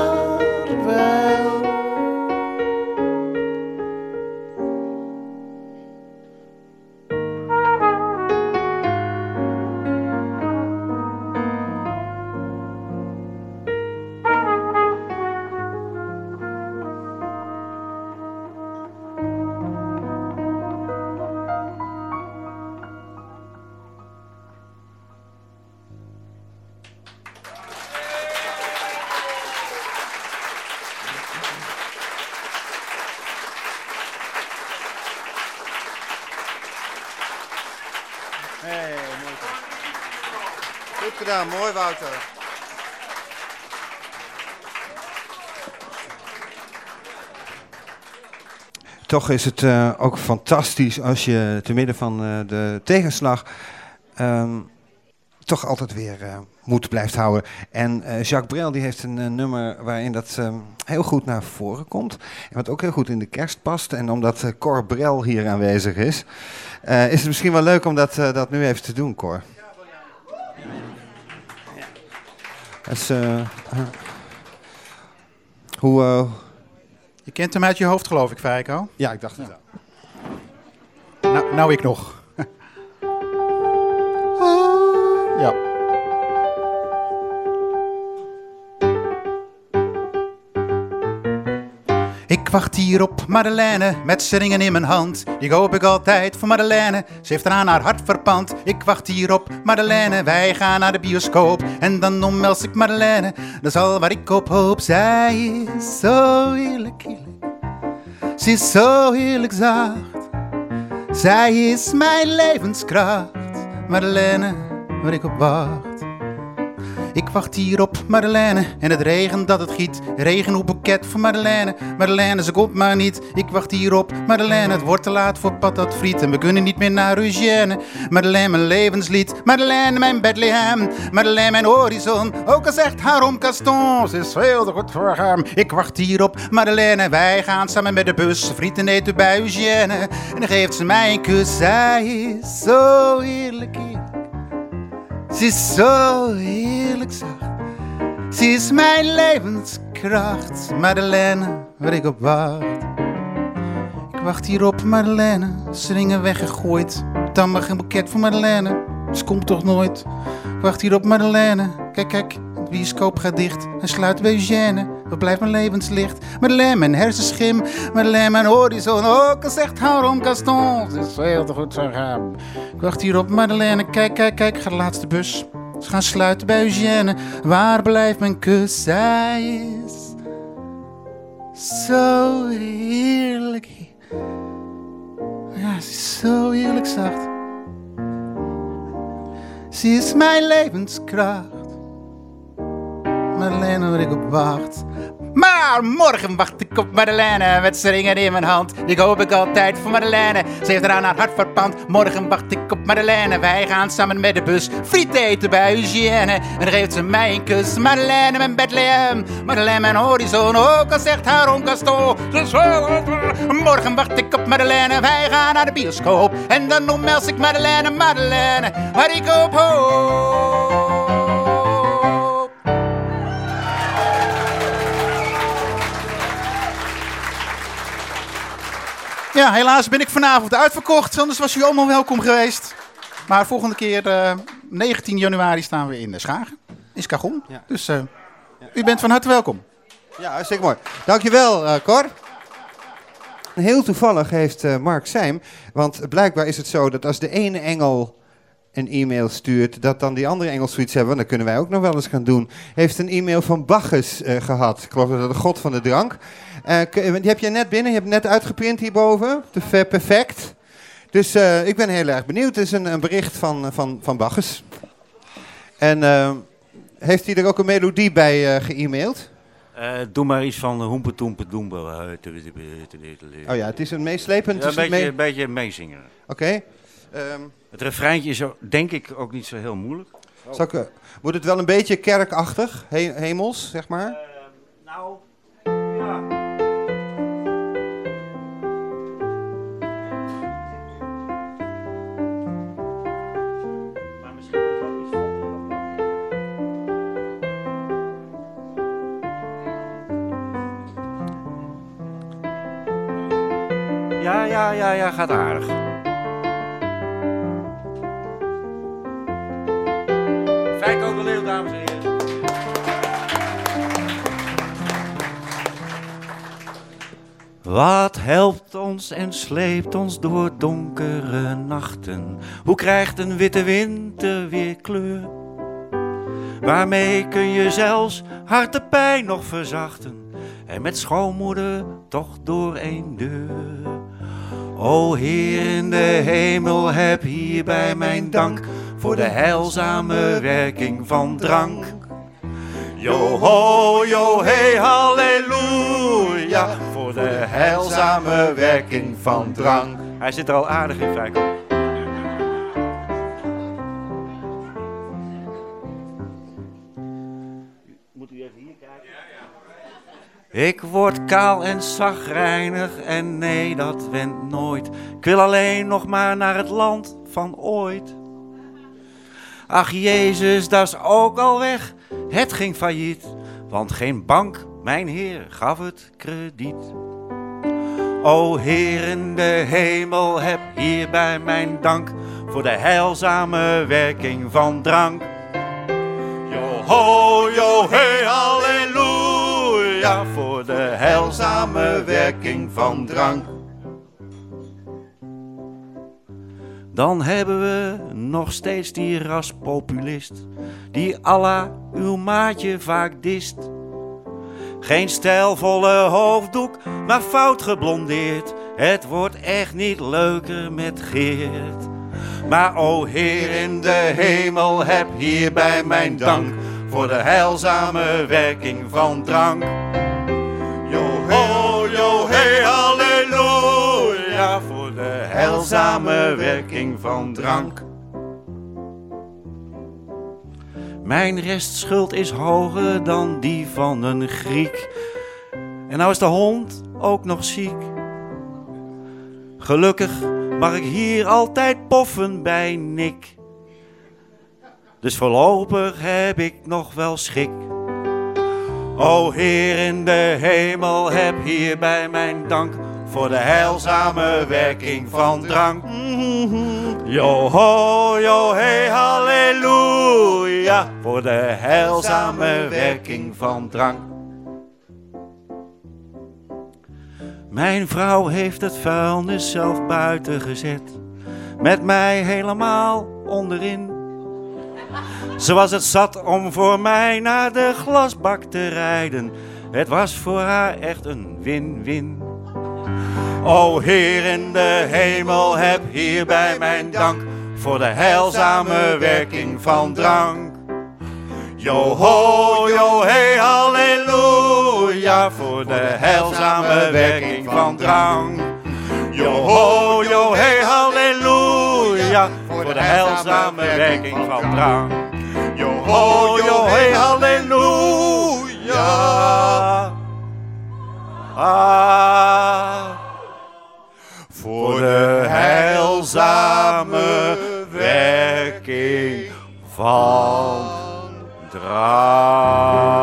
Toch is het eh, ook fantastisch als je te midden van eh, de tegenslag ehm, toch altijd weer eh, moed blijft houden. En Jacques Brel die heeft een nummer waarin dat ehm, heel goed naar voren komt. En wat ook heel goed in de kerst past. En omdat Cor Brel hier aanwezig is, is het misschien wel leuk om dat, dat nu even te doen, Cor. Dus, eh, eh, hoe... Je kent hem uit je hoofd, geloof ik, Feiko. Ja, ik dacht het wel. Nou, nou ik nog. <laughs> ja. Ik wacht hier op Madeleine met z'n ringen in mijn hand. Die hoop ik altijd voor Madeleine. Ze heeft eraan haar hart verpand. Ik wacht hier op Madeleine. Wij gaan naar de bioscoop. En dan omhels ik Madeleine. Dat is al waar ik op hoop. Zij is zo heerlijk, heerlijk. Ze is zo heerlijk zacht. Zij is mijn levenskracht. Madeleine, waar ik op wacht. Ik wacht hier op Madeleine en het regent dat het giet. Regen op voor Madeleine. Madeleine, ze komt maar niet. Ik wacht hier op Madeleine. Het wordt te laat voor patat friet en we kunnen niet meer naar Eugène. Madeleine, mijn levenslied. Madeleine, mijn Bethlehem. Madeleine, mijn horizon. Ook al zegt haar om Gaston, ze is veel te goed voor hem. Ik wacht hier op Madeleine. Wij gaan samen met de bus frieten eten bij Eugène. En dan geeft ze mij een kus. Zij is zo heerlijk, heerlijk. Ze is zo heerlijk zacht. Ze is mijn levenskracht. Madeleine, waar ik op wacht. Ik wacht hier op Madeleine. Stringen weggegooid. Dan mag een boeket voor Madeleine. Ze komt toch nooit. Ik wacht hier op Madeleine. Kijk, kijk. De bioscoop gaat dicht en sluit bij Eugène. Wat blijft mijn levenslicht? Madeleine, mijn hersenschim. Madeleine, mijn horizon. Ook al zegt hou om Gaston. Ze is veel te goed voor hem. Ik wacht hier op Madeleine. Kijk, kijk, kijk. Gaat de laatste bus. Ze gaan sluiten bij Eugène. Waar blijft mijn kus? Zij is zo heerlijk. Ja, ze is zo heerlijk zacht. Ze is mijn levenskracht. Madeleine, waar ik op wacht. Maar morgen wacht ik op Madeleine met z'n ringen in mijn hand. Die hoop ik altijd voor Madeleine. Ze heeft eraan haar hart verpand. Morgen wacht ik op Madeleine. Wij gaan samen met de bus friet eten bij Eugène. En dan geeft ze mij een kus. Madeleine, mijn Bethlehem. Madeleine, mijn horizon. Ook al zegt haar oom Morgen wacht ik op Madeleine. Wij gaan naar de bioscoop. En dan omhels ik Madeleine, Madeleine. Waar ik op hoop. Ja, helaas ben ik vanavond uitverkocht. Anders was u allemaal welkom geweest. Maar volgende keer, eh, 19 januari, staan we in de Schagen. In Skagon. Dus eh, u bent van harte welkom. Ja, hartstikke mooi. Dankjewel, eh Cor. Heel toevallig heeft Mark Seim, want blijkbaar is het zo dat als de ene engel een e-mail stuurt, dat dan die andere engel zoiets hebben, dat kunnen wij ook nog wel eens gaan doen, heeft een e-mail van Bacchus eh, gehad. Ik geloof dat het de god van de drank. Eh, k- die heb je net binnen, je hebt net uitgeprint hierboven. Perfect. Dus eh, ik ben heel erg benieuwd. Het is een, een bericht van, van, van Bacchus. En eh, heeft hij er ook een melodie bij eh ge-e-maild? Eh, doe maar iets van hoempe toempe doempe. Oh ja, het is een meeslepend... Ja, een beetje, mee- een beetje meezingen. Oké. Ehm, Het refreintje is ook, denk ik ook niet zo heel moeilijk. Zal ik, eh, wordt het wel een beetje kerkachtig, he- hemels, zeg maar? nou, Ja, ja, ja, ja, gaat aardig. De dames en heren. Wat helpt ons en sleept ons door donkere nachten? Hoe krijgt een witte winter weer kleur? Waarmee kun je zelfs hartepijn nog verzachten? En met schoonmoeder toch door één deur. O Heer in de hemel, heb hierbij mijn dank voor de heilzame werking van drank. Yo ho, yo hey, halleluja, voor de heilzame werking van drank. Hij zit er al aardig in, Feiko. Moet u even hier kijken? Ik word kaal en zagrijnig en nee, dat went nooit. Ik wil alleen nog maar naar het land van ooit. Ach Jezus, dat is ook al weg. Het ging failliet, want geen bank, mijn Heer, gaf het krediet. O Heer in de hemel, heb hierbij mijn dank voor de heilzame werking van drank. Yo ho, yo voor de heilzame werking van drank. Dan hebben we nog steeds die raspopulist, die Allah uw maatje vaak dist. Geen stijlvolle hoofddoek, maar fout geblondeerd. Het wordt echt niet leuker met Geert. Maar o Heer in de hemel, heb hierbij mijn dank voor de heilzame werking van drank. Yo ho, yo hey, de heilzame werking van drank. Mijn restschuld is hoger dan die van een Griek. En nou is de hond ook nog ziek. Gelukkig mag ik hier altijd poffen bij Nick. Dus voorlopig heb ik nog wel schik. O Heer in de hemel, heb hierbij mijn dank voor de heilzame werking van drank. Yo ho, hey, halleluja, voor de heilzame werking van drank. Mijn vrouw heeft het vuilnis zelf buiten gezet, met mij helemaal onderin. Ze was het zat om voor mij naar de glasbak te rijden. Het was voor haar echt een win-win. O Heer in de hemel, heb hierbij mijn dank voor de heilzame werking van drank. Yo ho, yo hey, halleluja, voor de heilzame werking van drank. Yo ho, yo hey, halleluja, voor de heilzame werking van drank. Yo ho, hey, halleluja. Ah, de heilzame werking van drank.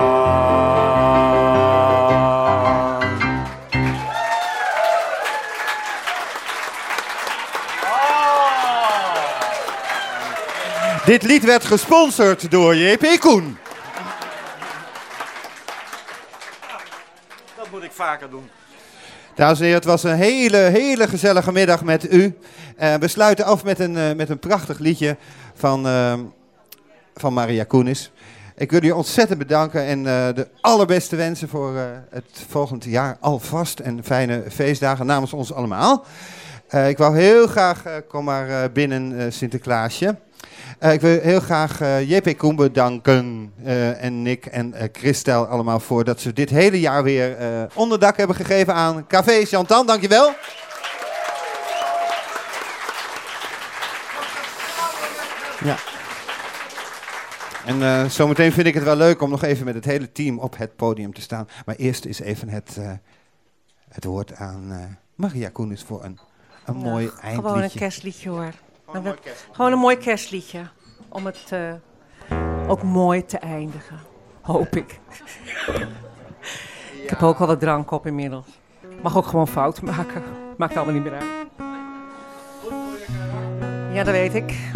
Dit lied werd gesponsord door JP Koen. Dat moet ik vaker doen. Dames en heren, het was een hele, hele gezellige middag met u. Eh, we sluiten af met een, eh, met een prachtig liedje van, eh, van Maria Koenis. Ik wil u ontzettend bedanken en de allerbeste wensen voor het volgend jaar alvast. En fijne feestdagen namens ons allemaal. Ik wou heel graag, kom maar binnen Sinterklaasje. Eh, ik wil heel graag eh, JP Koen bedanken eh, en Nick en Christel allemaal voor dat ze dit hele jaar weer onderdak hebben gegeven aan Café Chantan. Dankjewel. Ja. En zometeen vind ik het wel leuk om nog even met het hele team op het podium te staan. Maar eerst is even het, het woord aan Maria Koenis voor een, een Ja, mooi eindliedje. Gewoon een kerstliedje hoor. Gewoon een, gewoon een mooi kerstliedje. Om het eh, ook mooi te eindigen. Hoop ik. <laughs> ik heb ook al wat drank op inmiddels. Mag ook gewoon fouten maken. Maakt allemaal niet meer uit. Ja, dat weet ik.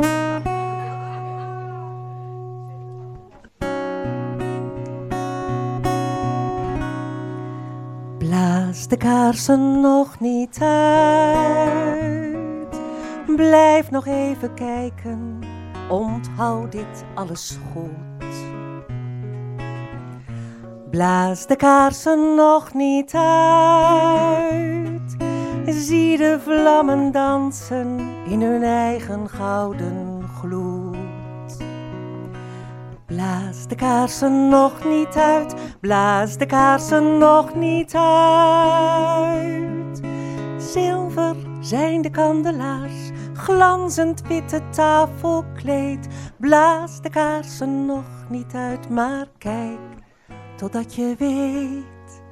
Blaas de kaarsen nog niet uit. Blijf nog even kijken. Onthoud dit alles goed. Blaas de kaarsen nog niet uit. Zie de vlammen dansen in hun eigen gouden gloed. Blaas de kaarsen nog niet uit, blaas de kaarsen nog niet uit. Zilver zijn de kandelaars, glanzend witte tafelkleed. Blaas de kaarsen nog niet uit, maar kijk totdat je weet,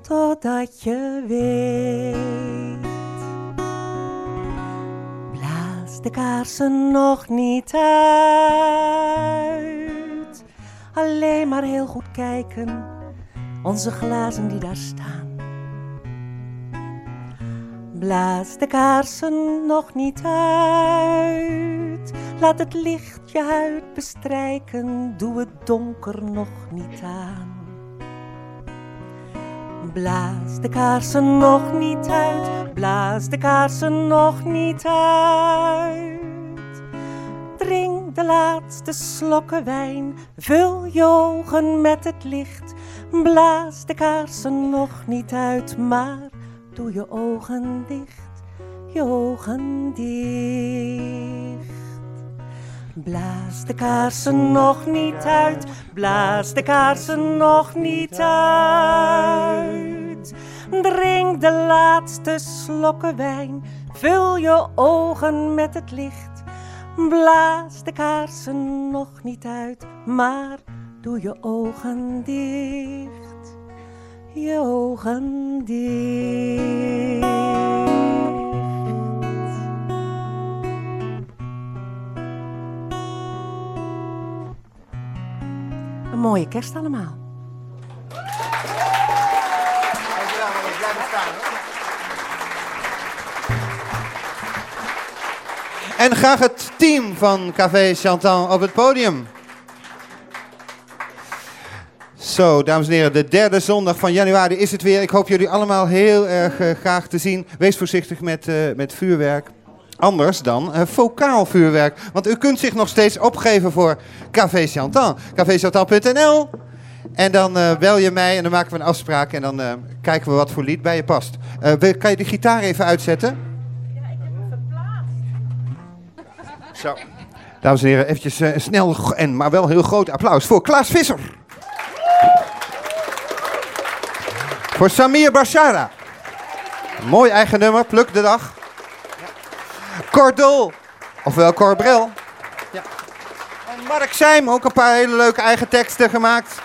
totdat je weet. Blaas de kaarsen nog niet uit. Alleen maar heel goed kijken, onze glazen die daar staan. Blaas de kaarsen nog niet uit. Laat het licht je huid bestrijken, doe het donker nog niet aan. Blaas de kaarsen nog niet uit, blaas de kaarsen nog niet uit. Drink de laatste slokken wijn, vul je ogen met het licht. Blaas de kaarsen nog niet uit, maar doe je ogen dicht, je ogen dicht. Blaas de kaarsen nog niet uit, blaas de kaarsen nog niet uit. Drink de laatste slokken wijn, vul je ogen met het licht. Blaas de kaarsen nog niet uit, maar doe je ogen dicht, je ogen. Een mooie kerst allemaal. En graag het team van Café Chantan op het podium. Zo, dames en heren, de derde zondag van januari is het weer. Ik hoop jullie allemaal heel erg eh, graag te zien. Wees voorzichtig met, eh, met vuurwerk. Anders dan eh vocaal vuurwerk. Want u kunt zich nog steeds opgeven voor Café Chantan. caféchantan.nl En dan bel je mij en dan maken we een afspraak. En dan kijken we wat voor lied bij je past. Kan je de gitaar even uitzetten? Zo. Dames en heren, eventjes een snel en maar wel heel groot applaus voor Klaas Visser. Voor Samir Bashara. Mooi eigen nummer, pluk de dag. Cordol, ofwel Corbrel. Ja. En Mark Seim, ook een paar hele leuke eigen teksten gemaakt.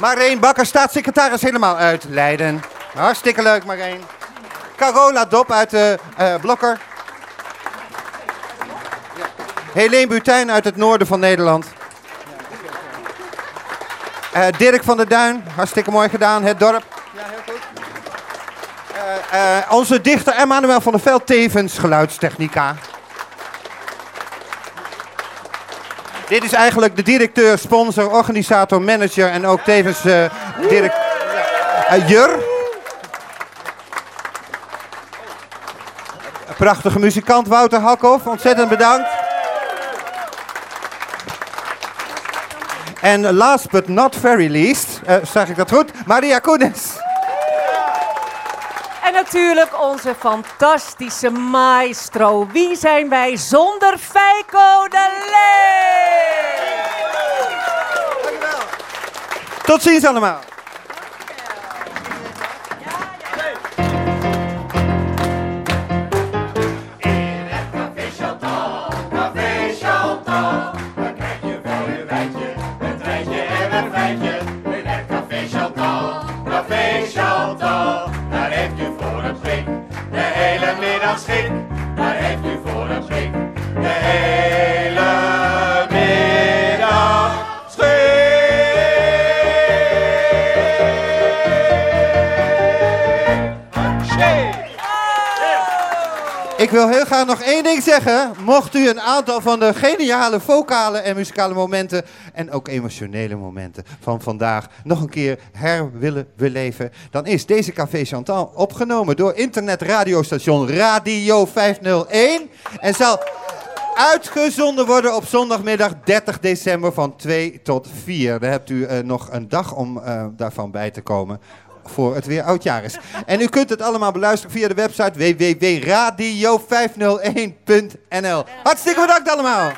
Marijn Bakker, staatssecretaris helemaal uit Leiden. Hartstikke leuk, Marijn. Carola Dop uit de eh, Blokker. Helene Butijn uit het noorden van Nederland. Eh, Dirk van der Duin, hartstikke mooi gedaan. Het dorp. Ja, heel goed. Eh, eh, onze dichter Emmanuel van der Veld, tevens geluidstechnica. Dit is eigenlijk de directeur, sponsor, organisator, manager en ook tevens direct, uh, Jur. Prachtige muzikant Wouter Hakhoff, ontzettend bedankt. En last but not very least, uh, zeg ik dat goed, Maria Koenis. En natuurlijk onze fantastische maestro. Wie zijn wij zonder Feiko de Lee? Tot ziens allemaal. Schik, wil heel graag nog één ding zeggen. Mocht u een aantal van de geniale vocale en muzikale momenten en ook emotionele momenten van vandaag nog een keer her willen beleven, dan is deze Café Chantal opgenomen door internetradiostation Radio 501 en zal uitgezonden worden op zondagmiddag 30 december van 2 tot 4. Dan hebt u uh, nog een dag om uh, daarvan bij te komen voor het weer oudjaar is. En u kunt het allemaal beluisteren via de website www.radio501.nl. Hartstikke bedankt allemaal.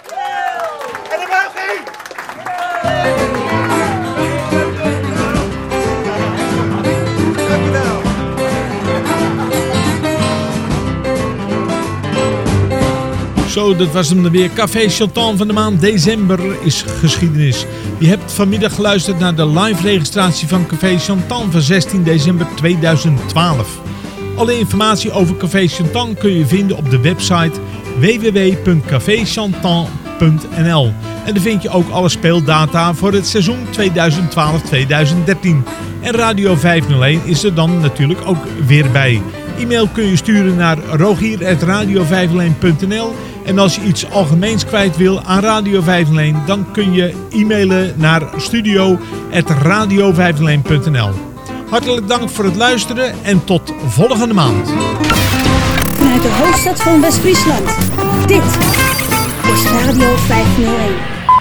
Zo, dat was hem dan weer. Café Chantan van de maand december is geschiedenis. Je hebt vanmiddag geluisterd naar de live registratie van Café Chantan van 16 december 2012. Alle informatie over Café Chantan kun je vinden op de website www.caféchantan.nl En daar vind je ook alle speeldata voor het seizoen 2012-2013. En Radio 501 is er dan natuurlijk ook weer bij. E-mail kun je sturen naar rogier.radio501.nl en als je iets algemeens kwijt wil aan Radio 501, dan kun je e-mailen naar studio.radio501.nl. Hartelijk dank voor het luisteren en tot volgende maand. Vanuit de hoofdstad van West-Friesland. Dit is Radio 501.